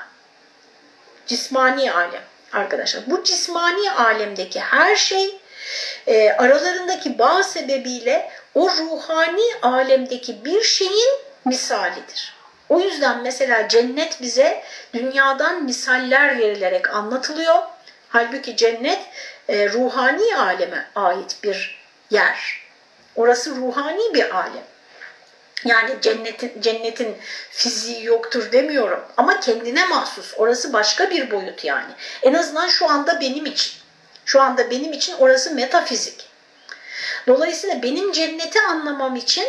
Cismani alem arkadaşlar. Bu cismani alemdeki her şey e, aralarındaki bağ sebebiyle o ruhani alemdeki bir şeyin misalidir. O yüzden mesela cennet bize dünyadan misaller verilerek anlatılıyor. Halbuki cennet e, ruhani aleme ait bir yer. Orası ruhani bir alem. Yani cennetin cennetin fiziği yoktur demiyorum ama kendine mahsus. Orası başka bir boyut yani. En azından şu anda benim için. Şu anda benim için orası metafizik. Dolayısıyla benim cenneti anlamam için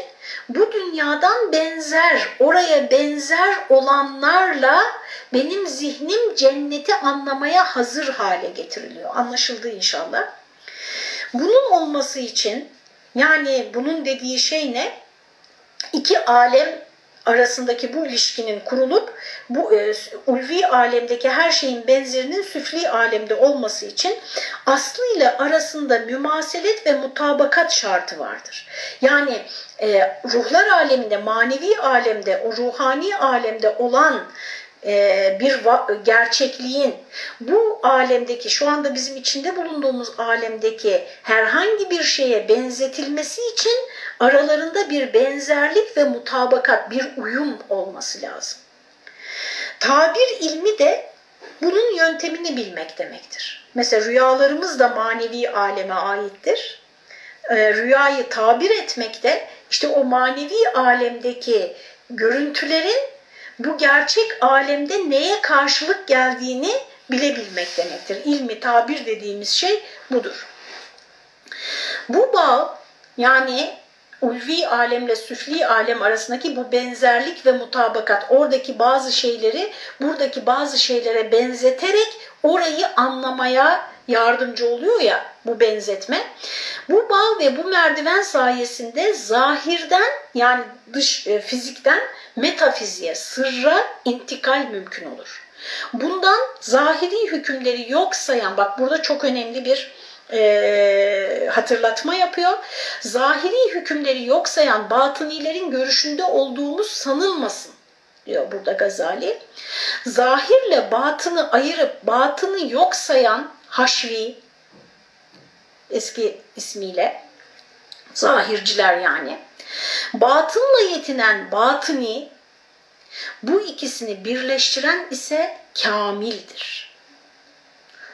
bu dünyadan benzer, oraya benzer olanlarla benim zihnim cenneti anlamaya hazır hale getiriliyor. Anlaşıldı inşallah. Bunun olması için yani bunun dediği şey ne? İki alem arasındaki bu ilişkinin kurulup bu e, ulvi alemdeki her şeyin benzerinin süfli alemde olması için aslı ile arasında mümaselet ve mutabakat şartı vardır. Yani e, ruhlar aleminde, manevi alemde, o ruhani alemde olan bir gerçekliğin bu alemdeki şu anda bizim içinde bulunduğumuz alemdeki herhangi bir şeye benzetilmesi için aralarında bir benzerlik ve mutabakat, bir uyum olması lazım. Tabir ilmi de bunun yöntemini bilmek demektir. Mesela rüyalarımız da manevi aleme aittir. E, rüyayı tabir etmek de işte o manevi alemdeki görüntülerin bu gerçek alemde neye karşılık geldiğini bilebilmek demektir. İlmi tabir dediğimiz şey budur. Bu bağ yani ulvi alemle süfli alem arasındaki bu benzerlik ve mutabakat oradaki bazı şeyleri buradaki bazı şeylere benzeterek orayı anlamaya yardımcı oluyor ya bu benzetme. Bu bağ ve bu merdiven sayesinde zahirden yani dış e, fizikten metafiziğe, sırra intikal mümkün olur. Bundan zahiri hükümleri yok sayan, bak burada çok önemli bir e, hatırlatma yapıyor. Zahiri hükümleri yok sayan batınilerin görüşünde olduğumuz sanılmasın diyor burada Gazali. Zahirle batını ayırıp batını yok sayan Haşvi eski ismiyle zahirciler yani batınla yetinen batıni bu ikisini birleştiren ise kamildir.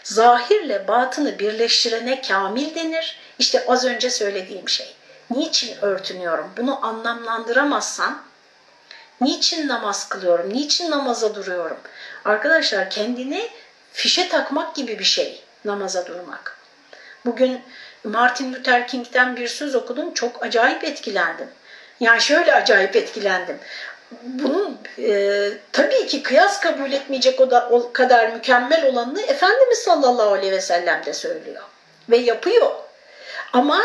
Zahirle batını birleştirene kamil denir. İşte az önce söylediğim şey. Niçin örtünüyorum? Bunu anlamlandıramazsam niçin namaz kılıyorum? Niçin namaza duruyorum? Arkadaşlar kendini fişe takmak gibi bir şey namaza durmak. Bugün Martin Luther King'den bir söz okudum. Çok acayip etkilendim. Yani şöyle acayip etkilendim. Bunun e, tabii ki kıyas kabul etmeyecek o, da, o kadar mükemmel olanını Efendimiz sallallahu aleyhi ve sellem de söylüyor. Ve yapıyor. Ama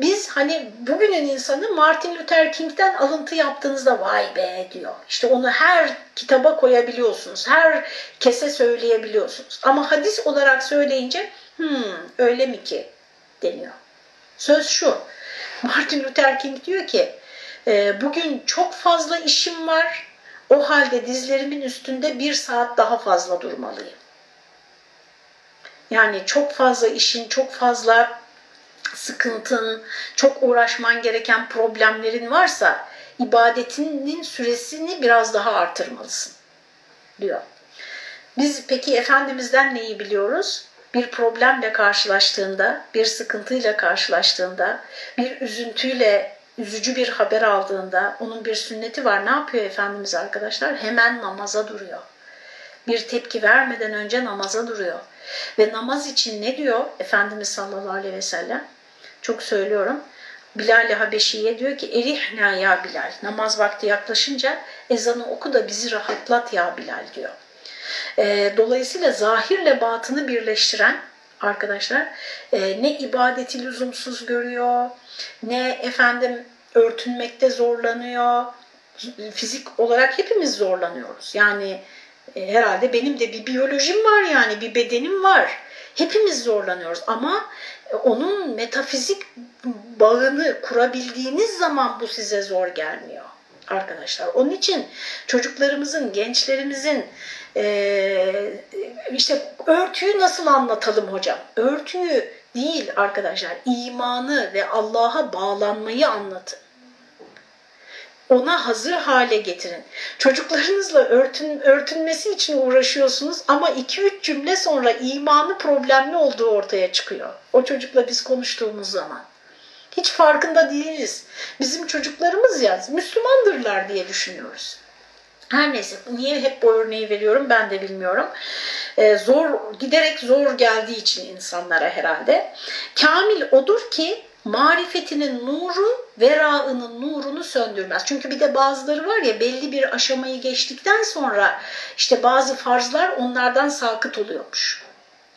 biz hani bugünün insanı Martin Luther King'den alıntı yaptığınızda vay be diyor. İşte onu her kitaba koyabiliyorsunuz. Her kese söyleyebiliyorsunuz. Ama hadis olarak söyleyince hmm, öyle mi ki deniyor. Söz şu. Martin Luther King diyor ki e, bugün çok fazla işim var. O halde dizlerimin üstünde bir saat daha fazla durmalıyım. Yani çok fazla işin, çok fazla sıkıntın, çok uğraşman gereken problemlerin varsa ibadetinin süresini biraz daha artırmalısın diyor. Biz peki Efendimiz'den neyi biliyoruz? bir problemle karşılaştığında, bir sıkıntıyla karşılaştığında, bir üzüntüyle üzücü bir haber aldığında onun bir sünneti var. Ne yapıyor Efendimiz arkadaşlar? Hemen namaza duruyor. Bir tepki vermeden önce namaza duruyor. Ve namaz için ne diyor Efendimiz sallallahu aleyhi ve sellem? Çok söylüyorum. Bilal-i Habeşi'ye diyor ki erihna ya Bilal. Namaz vakti yaklaşınca ezanı oku da bizi rahatlat ya Bilal diyor. E, dolayısıyla zahirle batını birleştiren arkadaşlar e, ne ibadeti lüzumsuz görüyor, ne efendim örtünmekte zorlanıyor, fizik olarak hepimiz zorlanıyoruz. Yani e, herhalde benim de bir biyolojim var yani bir bedenim var. Hepimiz zorlanıyoruz ama onun metafizik bağını kurabildiğiniz zaman bu size zor gelmiyor arkadaşlar. Onun için çocuklarımızın, gençlerimizin e, işte örtüyü nasıl anlatalım hocam? Örtüyü değil arkadaşlar, imanı ve Allah'a bağlanmayı anlatın ona hazır hale getirin. Çocuklarınızla örtün, örtünmesi için uğraşıyorsunuz ama 2-3 cümle sonra imanı problemli olduğu ortaya çıkıyor. O çocukla biz konuştuğumuz zaman. Hiç farkında değiliz. Bizim çocuklarımız ya Müslümandırlar diye düşünüyoruz. Her neyse niye hep bu örneği veriyorum ben de bilmiyorum. Ee, zor giderek zor geldiği için insanlara herhalde. Kamil odur ki marifetinin nuru verağının nurunu söndürmez. Çünkü bir de bazıları var ya belli bir aşamayı geçtikten sonra işte bazı farzlar onlardan sakıt oluyormuş.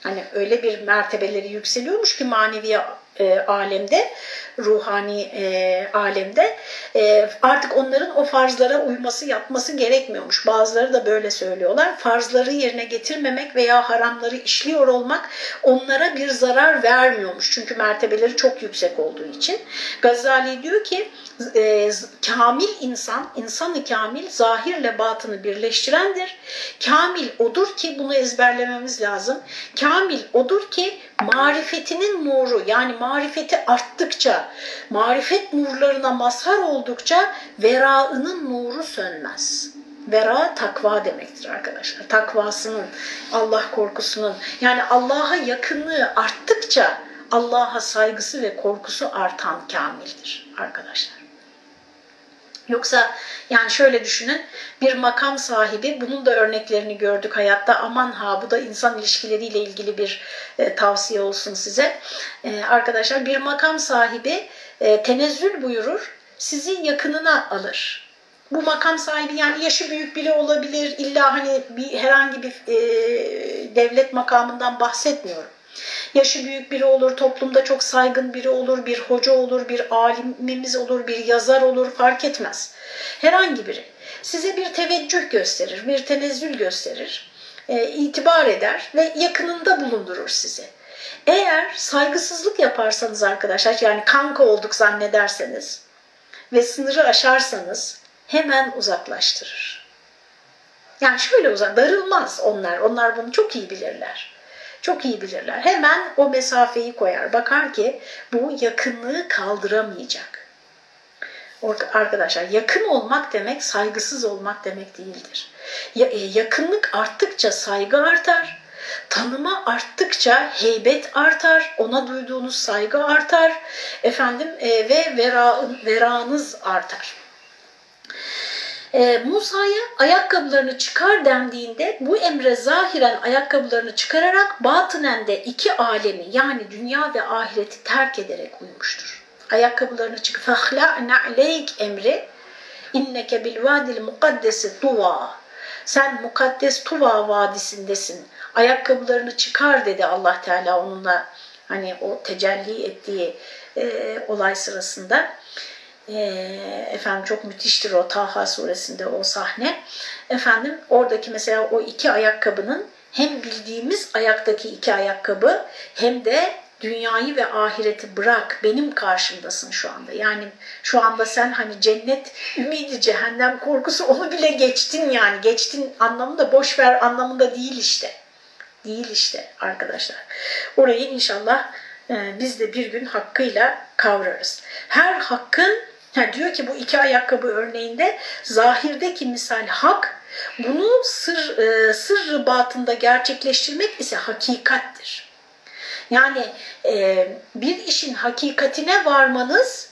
Hani öyle bir mertebeleri yükseliyormuş ki manevi e, alemde, ruhani e, alemde e, artık onların o farzlara uyması, yapması gerekmiyormuş. Bazıları da böyle söylüyorlar. Farzları yerine getirmemek veya haramları işliyor olmak onlara bir zarar vermiyormuş. Çünkü mertebeleri çok yüksek olduğu için. Gazali diyor ki e, kamil insan, insanı kamil zahirle batını birleştirendir. Kamil odur ki bunu ezberlememiz lazım. Kamil odur ki marifetinin nuru yani marifeti arttıkça, marifet nurlarına mazhar oldukça veraının nuru sönmez. Vera takva demektir arkadaşlar. Takvasının, Allah korkusunun yani Allah'a yakınlığı arttıkça Allah'a saygısı ve korkusu artan kamildir arkadaşlar. Yoksa yani şöyle düşünün bir makam sahibi bunun da örneklerini gördük hayatta aman ha bu da insan ilişkileriyle ilgili bir e, tavsiye olsun size. E, arkadaşlar bir makam sahibi e, tenezzül buyurur sizi yakınına alır. Bu makam sahibi yani yaşı büyük biri olabilir illa hani bir herhangi bir e, devlet makamından bahsetmiyorum. Yaşı büyük biri olur, toplumda çok saygın biri olur, bir hoca olur, bir alimimiz olur, bir yazar olur fark etmez. Herhangi biri size bir teveccüh gösterir, bir tenezzül gösterir, e, itibar eder ve yakınında bulundurur sizi. Eğer saygısızlık yaparsanız arkadaşlar yani kanka olduk zannederseniz ve sınırı aşarsanız hemen uzaklaştırır. Yani şöyle uzak, darılmaz onlar. Onlar bunu çok iyi bilirler. Çok iyi bilirler. Hemen o mesafeyi koyar. Bakar ki bu yakınlığı kaldıramayacak. Arkadaşlar yakın olmak demek saygısız olmak demek değildir. E, yakınlık arttıkça saygı artar. Tanıma arttıkça heybet artar, ona duyduğunuz saygı artar, efendim e, ve vera, veranız artar e, Musa'ya ayakkabılarını çıkar dendiğinde bu emre zahiren ayakkabılarını çıkararak batınen de iki alemi yani dünya ve ahireti terk ederek uymuştur. Ayakkabılarını çık fahla na'leyk emri inneke bil vadil mukaddesi tuva sen mukaddes Tuva vadisindesin. Ayakkabılarını çıkar dedi Allah Teala onunla hani o tecelli ettiği e, olay sırasında. Ee, efendim çok müthiştir o Taha suresinde o sahne. Efendim oradaki mesela o iki ayakkabının hem bildiğimiz ayaktaki iki ayakkabı hem de dünyayı ve ahireti bırak benim karşımdasın şu anda. Yani şu anda sen hani cennet ümidi, cehennem korkusu onu bile geçtin yani. Geçtin anlamında boş ver anlamında değil işte. Değil işte arkadaşlar. Orayı inşallah e, biz de bir gün hakkıyla kavrarız. Her hakkın Ha, diyor ki bu iki ayakkabı örneğinde zahirdeki misal hak, bunu sır, e, sır batında gerçekleştirmek ise hakikattir. Yani e, bir işin hakikatine varmanız,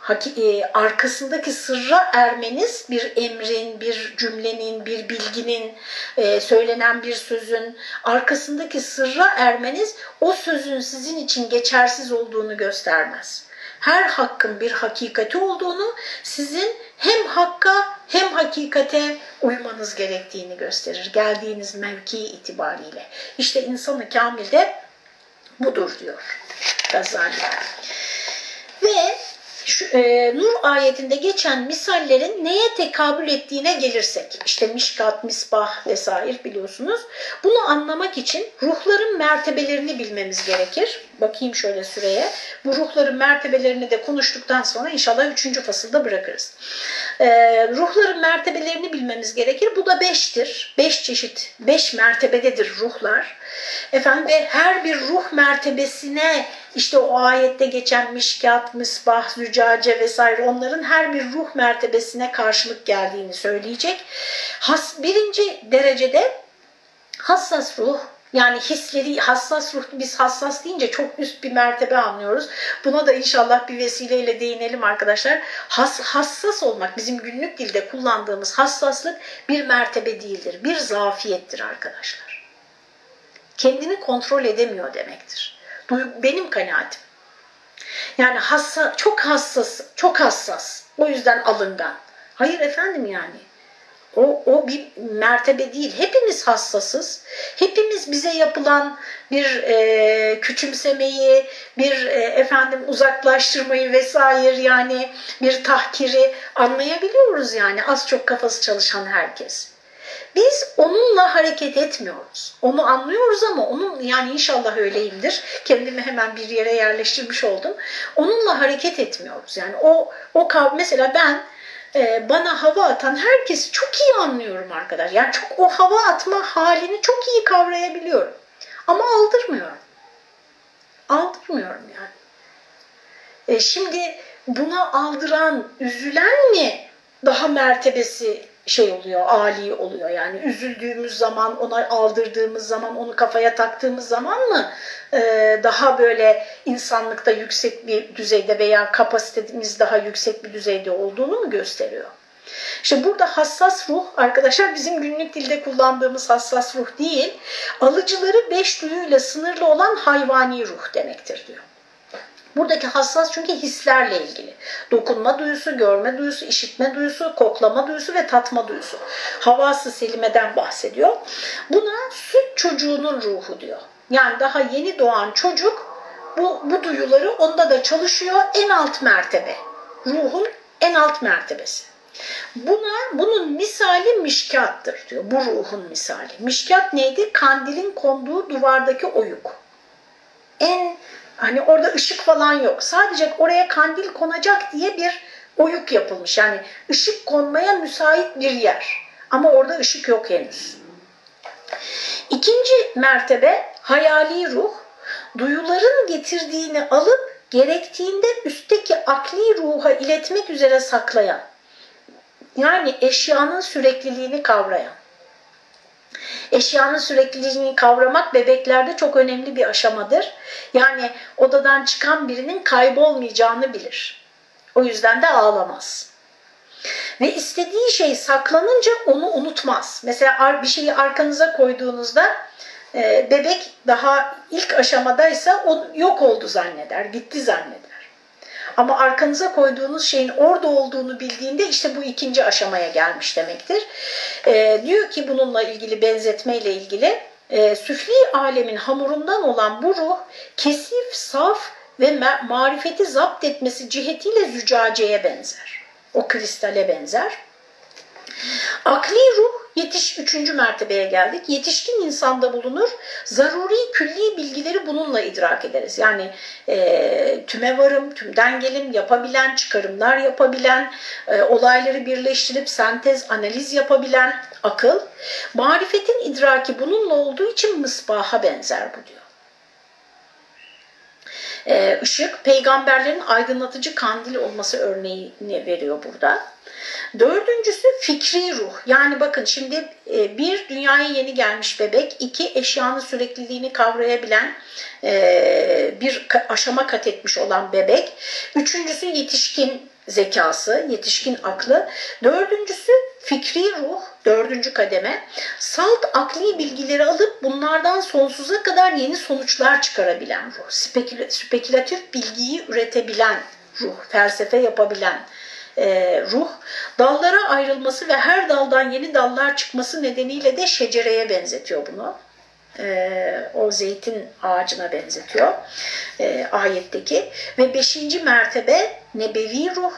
haki, e, arkasındaki sırra ermeniz bir emrin, bir cümlenin, bir bilginin, e, söylenen bir sözün arkasındaki sırra ermeniz o sözün sizin için geçersiz olduğunu göstermez. Her hakkın bir hakikati olduğunu, sizin hem hakka hem hakikate uymanız gerektiğini gösterir. Geldiğiniz mevki itibariyle. İşte insanı kamilde budur diyor Gazali. Ve şu, e, Nur ayetinde geçen misallerin neye tekabül ettiğine gelirsek, işte mişkat, misbah vesaire biliyorsunuz. Bunu anlamak için ruhların mertebelerini bilmemiz gerekir. Bakayım şöyle süreye. Bu ruhların mertebelerini de konuştuktan sonra inşallah üçüncü fasılda bırakırız. E, ruhların mertebelerini bilmemiz gerekir. Bu da beştir. Beş çeşit, beş mertebededir ruhlar. Efendim ve her bir ruh mertebesine işte o ayette geçen mişkat, misbah, zücace vesaire onların her bir ruh mertebesine karşılık geldiğini söyleyecek. Has, birinci derecede hassas ruh, yani hisleri hassas ruh, biz hassas deyince çok üst bir mertebe anlıyoruz. Buna da inşallah bir vesileyle değinelim arkadaşlar. Has, hassas olmak bizim günlük dilde kullandığımız hassaslık bir mertebe değildir. Bir zafiyettir arkadaşlar. Kendini kontrol edemiyor demektir. Benim kanaatim. Yani hassa, çok hassas, çok hassas. O yüzden alıngan. Hayır efendim yani. O, o bir mertebe değil. Hepimiz hassasız. Hepimiz bize yapılan bir e, küçümsemeyi, bir e, efendim uzaklaştırmayı vesaire yani bir tahkiri anlayabiliyoruz yani az çok kafası çalışan herkes. Biz onunla hareket etmiyoruz. Onu anlıyoruz ama onun yani inşallah öyleyimdir. Kendimi hemen bir yere yerleştirmiş oldum. Onunla hareket etmiyoruz. Yani o o mesela ben e, bana hava atan herkesi çok iyi anlıyorum arkadaş. Yani çok o hava atma halini çok iyi kavrayabiliyorum. Ama aldırmıyorum. Aldırmıyorum yani. E, şimdi buna aldıran, üzülen mi daha mertebesi şey oluyor, ali oluyor. Yani üzüldüğümüz zaman, ona aldırdığımız zaman, onu kafaya taktığımız zaman mı e, daha böyle insanlıkta yüksek bir düzeyde veya kapasitemiz daha yüksek bir düzeyde olduğunu mu gösteriyor? İşte burada hassas ruh arkadaşlar bizim günlük dilde kullandığımız hassas ruh değil, alıcıları beş duyuyla sınırlı olan hayvani ruh demektir diyor. Buradaki hassas çünkü hislerle ilgili. Dokunma duyusu, görme duyusu, işitme duyusu, koklama duyusu ve tatma duyusu. Havası selimeden bahsediyor. Buna süt çocuğunun ruhu diyor. Yani daha yeni doğan çocuk bu, bu duyuları onda da çalışıyor en alt mertebe. Ruhun en alt mertebesi. Buna bunun misali mişkattır diyor. Bu ruhun misali. Mişkat neydi? Kandilin konduğu duvardaki oyuk. En Hani orada ışık falan yok. Sadece oraya kandil konacak diye bir oyuk yapılmış. Yani ışık konmaya müsait bir yer. Ama orada ışık yok henüz. İkinci mertebe hayali ruh. Duyuların getirdiğini alıp gerektiğinde üstteki akli ruha iletmek üzere saklayan. Yani eşyanın sürekliliğini kavrayan. Eşyanın sürekliliğini kavramak bebeklerde çok önemli bir aşamadır. Yani odadan çıkan birinin kaybolmayacağını bilir. O yüzden de ağlamaz. Ve istediği şey saklanınca onu unutmaz. Mesela bir şeyi arkanıza koyduğunuzda e, bebek daha ilk aşamadaysa o yok oldu zanneder, gitti zanneder. Ama arkanıza koyduğunuz şeyin orada olduğunu bildiğinde işte bu ikinci aşamaya gelmiş demektir. E, diyor ki bununla ilgili benzetmeyle ilgili e, süfli alemin hamurundan olan bu ruh kesif, saf ve marifeti zapt etmesi cihetiyle zücaceye benzer. O kristale benzer. Akli ruh Yetiş, üçüncü mertebeye geldik. Yetişkin insanda bulunur. Zaruri külli bilgileri bununla idrak ederiz. Yani e, tüme varım, tümden gelim, yapabilen, çıkarımlar yapabilen, e, olayları birleştirip sentez, analiz yapabilen akıl. Marifetin idraki bununla olduğu için mısbaha benzer bu diyor. e, ışık peygamberlerin aydınlatıcı kandil olması örneğini veriyor burada. Dördüncüsü fikri ruh. Yani bakın şimdi e, bir dünyaya yeni gelmiş bebek, iki eşyanın sürekliliğini kavrayabilen e, bir aşama kat etmiş olan bebek, üçüncüsü yetişkin zekası, yetişkin aklı. Dördüncüsü fikri ruh, dördüncü kademe. Salt akli bilgileri alıp bunlardan sonsuza kadar yeni sonuçlar çıkarabilen ruh. Spekül spekülatif bilgiyi üretebilen ruh, felsefe yapabilen e, ruh. Dallara ayrılması ve her daldan yeni dallar çıkması nedeniyle de şecereye benzetiyor bunu. E, o zeytin ağacına benzetiyor e, ayetteki. Ve beşinci mertebe nebevi ruh.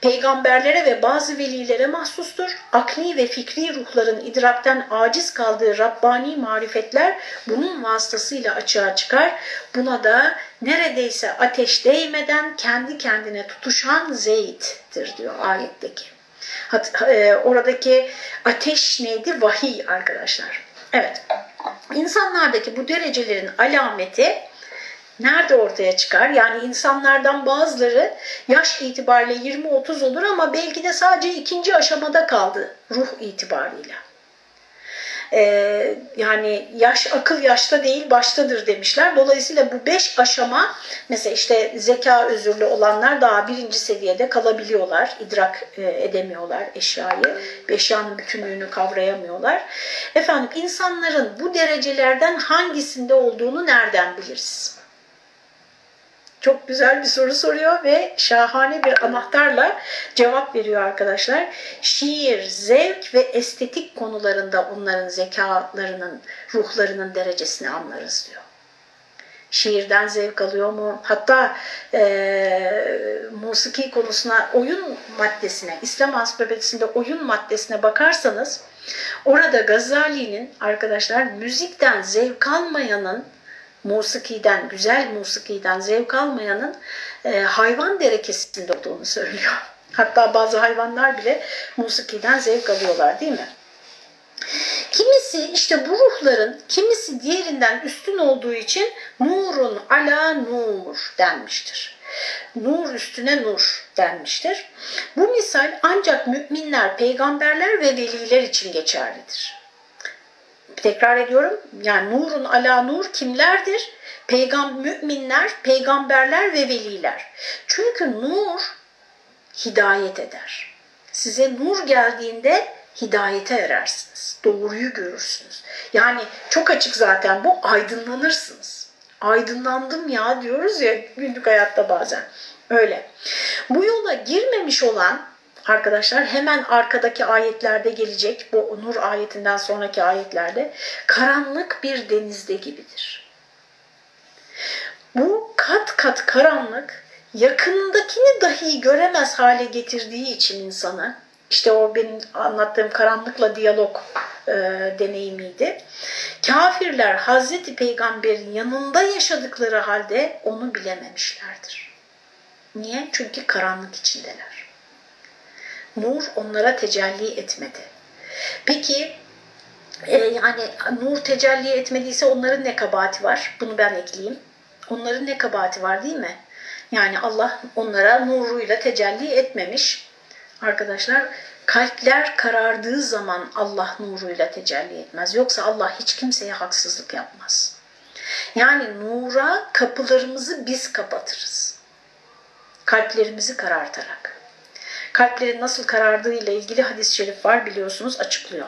Peygamberlere ve bazı velilere mahsustur. Akli ve fikri ruhların idrakten aciz kaldığı Rabbani marifetler bunun vasıtasıyla açığa çıkar. Buna da neredeyse ateş değmeden kendi kendine tutuşan zeyttir diyor ayetteki. Hat, e, oradaki ateş neydi? Vahiy arkadaşlar. Evet. İnsanlardaki bu derecelerin alameti nerede ortaya çıkar? Yani insanlardan bazıları yaş itibariyle 20-30 olur ama belki de sadece ikinci aşamada kaldı ruh itibarıyla. Ee, yani yaş akıl yaşta değil baştadır demişler. Dolayısıyla bu beş aşama mesela işte zeka özürlü olanlar daha birinci seviyede kalabiliyorlar. idrak e, edemiyorlar eşyayı. Eşyanın bütünlüğünü kavrayamıyorlar. Efendim insanların bu derecelerden hangisinde olduğunu nereden biliriz? Çok güzel bir soru soruyor ve şahane bir anahtarla cevap veriyor arkadaşlar. Şiir, zevk ve estetik konularında onların zekalarının, ruhlarının derecesini anlarız diyor. Şiirden zevk alıyor mu? Hatta e, musiki konusuna, oyun maddesine, İslam ansiklopedisinde oyun maddesine bakarsanız orada Gazali'nin arkadaşlar müzikten zevk almayanın musikiden, güzel musikiden zevk almayanın e, hayvan derekesinde olduğunu söylüyor. Hatta bazı hayvanlar bile musikiden zevk alıyorlar değil mi? Kimisi işte bu ruhların kimisi diğerinden üstün olduğu için nurun ala nur denmiştir. Nur üstüne nur denmiştir. Bu misal ancak müminler, peygamberler ve veliler için geçerlidir. Tekrar ediyorum. Yani nurun ala nur kimlerdir? Peygam müminler, peygamberler ve veliler. Çünkü nur hidayet eder. Size nur geldiğinde hidayete erersiniz. Doğruyu görürsünüz. Yani çok açık zaten bu aydınlanırsınız. Aydınlandım ya diyoruz ya günlük hayatta bazen. Öyle. Bu yola girmemiş olan arkadaşlar hemen arkadaki ayetlerde gelecek bu Nur ayetinden sonraki ayetlerde karanlık bir denizde gibidir. Bu kat kat karanlık yakındakini dahi göremez hale getirdiği için insanı işte o benim anlattığım karanlıkla diyalog e, deneyimiydi. Kafirler Hazreti Peygamber'in yanında yaşadıkları halde onu bilememişlerdir. Niye? Çünkü karanlık içindeler. Nur onlara tecelli etmedi. Peki e, yani nur tecelli etmediyse onların ne kabahati var? Bunu ben ekleyeyim. Onların ne kabahati var değil mi? Yani Allah onlara nuruyla tecelli etmemiş. Arkadaşlar kalpler karardığı zaman Allah nuruyla tecelli etmez. Yoksa Allah hiç kimseye haksızlık yapmaz. Yani nura kapılarımızı biz kapatırız. Kalplerimizi karartarak kalplerin nasıl karardığı ile ilgili hadis-i şerif var biliyorsunuz açıklıyor.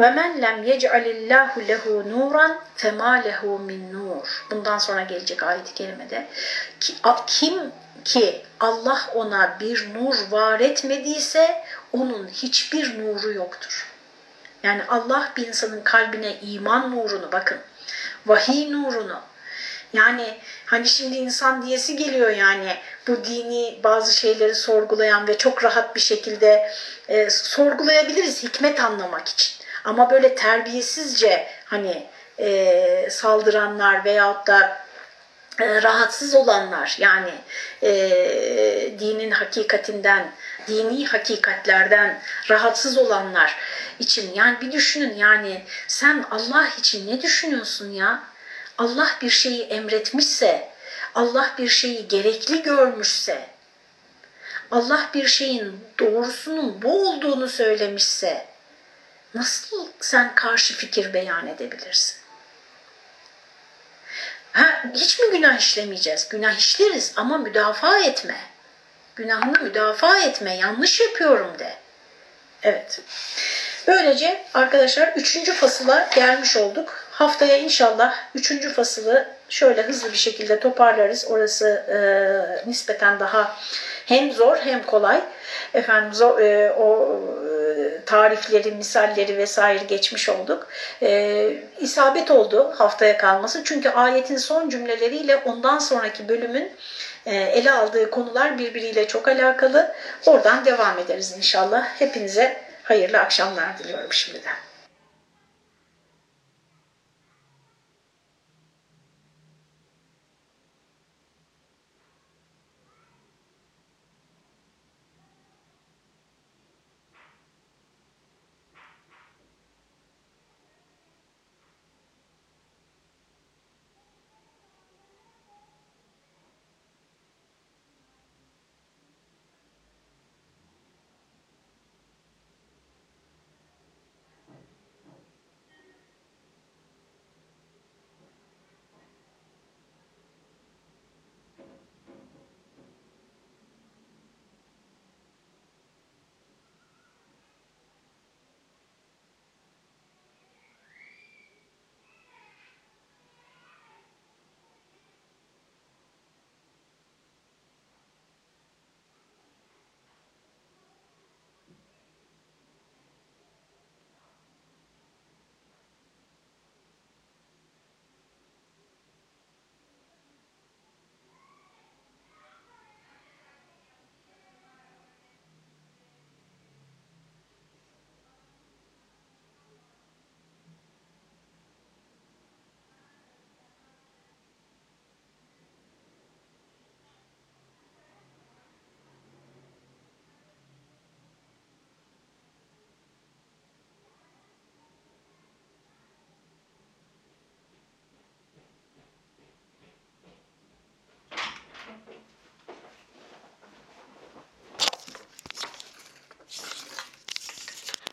Ve men lem yec'alillahu lehu nuran fema lehu min nur. Bundan sonra gelecek ayet-i kerimede kim ki Allah ona bir nur var etmediyse onun hiçbir nuru yoktur. Yani Allah bir insanın kalbine iman nurunu bakın, vahiy nurunu, yani hani şimdi insan diyesi geliyor yani bu dini bazı şeyleri sorgulayan ve çok rahat bir şekilde e, sorgulayabiliriz hikmet anlamak için. Ama böyle terbiyesizce hani e, saldıranlar veyahut da e, rahatsız olanlar yani e, dinin hakikatinden, dini hakikatlerden rahatsız olanlar için yani bir düşünün yani sen Allah için ne düşünüyorsun ya? Allah bir şeyi emretmişse, Allah bir şeyi gerekli görmüşse, Allah bir şeyin doğrusunun bu olduğunu söylemişse nasıl sen karşı fikir beyan edebilirsin? Ha, hiç mi günah işlemeyeceğiz? Günah işleriz ama müdafaa etme. Günahını müdafaa etme. Yanlış yapıyorum de. Evet. Böylece arkadaşlar üçüncü fasıla gelmiş olduk. Haftaya inşallah üçüncü fasılı şöyle hızlı bir şekilde toparlarız. Orası e, nispeten daha hem zor hem kolay. Efendim zor, e, o e, tarifleri, misalleri vesaire geçmiş olduk. E, isabet oldu haftaya kalması. Çünkü ayetin son cümleleriyle ondan sonraki bölümün e, ele aldığı konular birbiriyle çok alakalı. Oradan devam ederiz inşallah. Hepinize hayırlı akşamlar diliyorum şimdiden.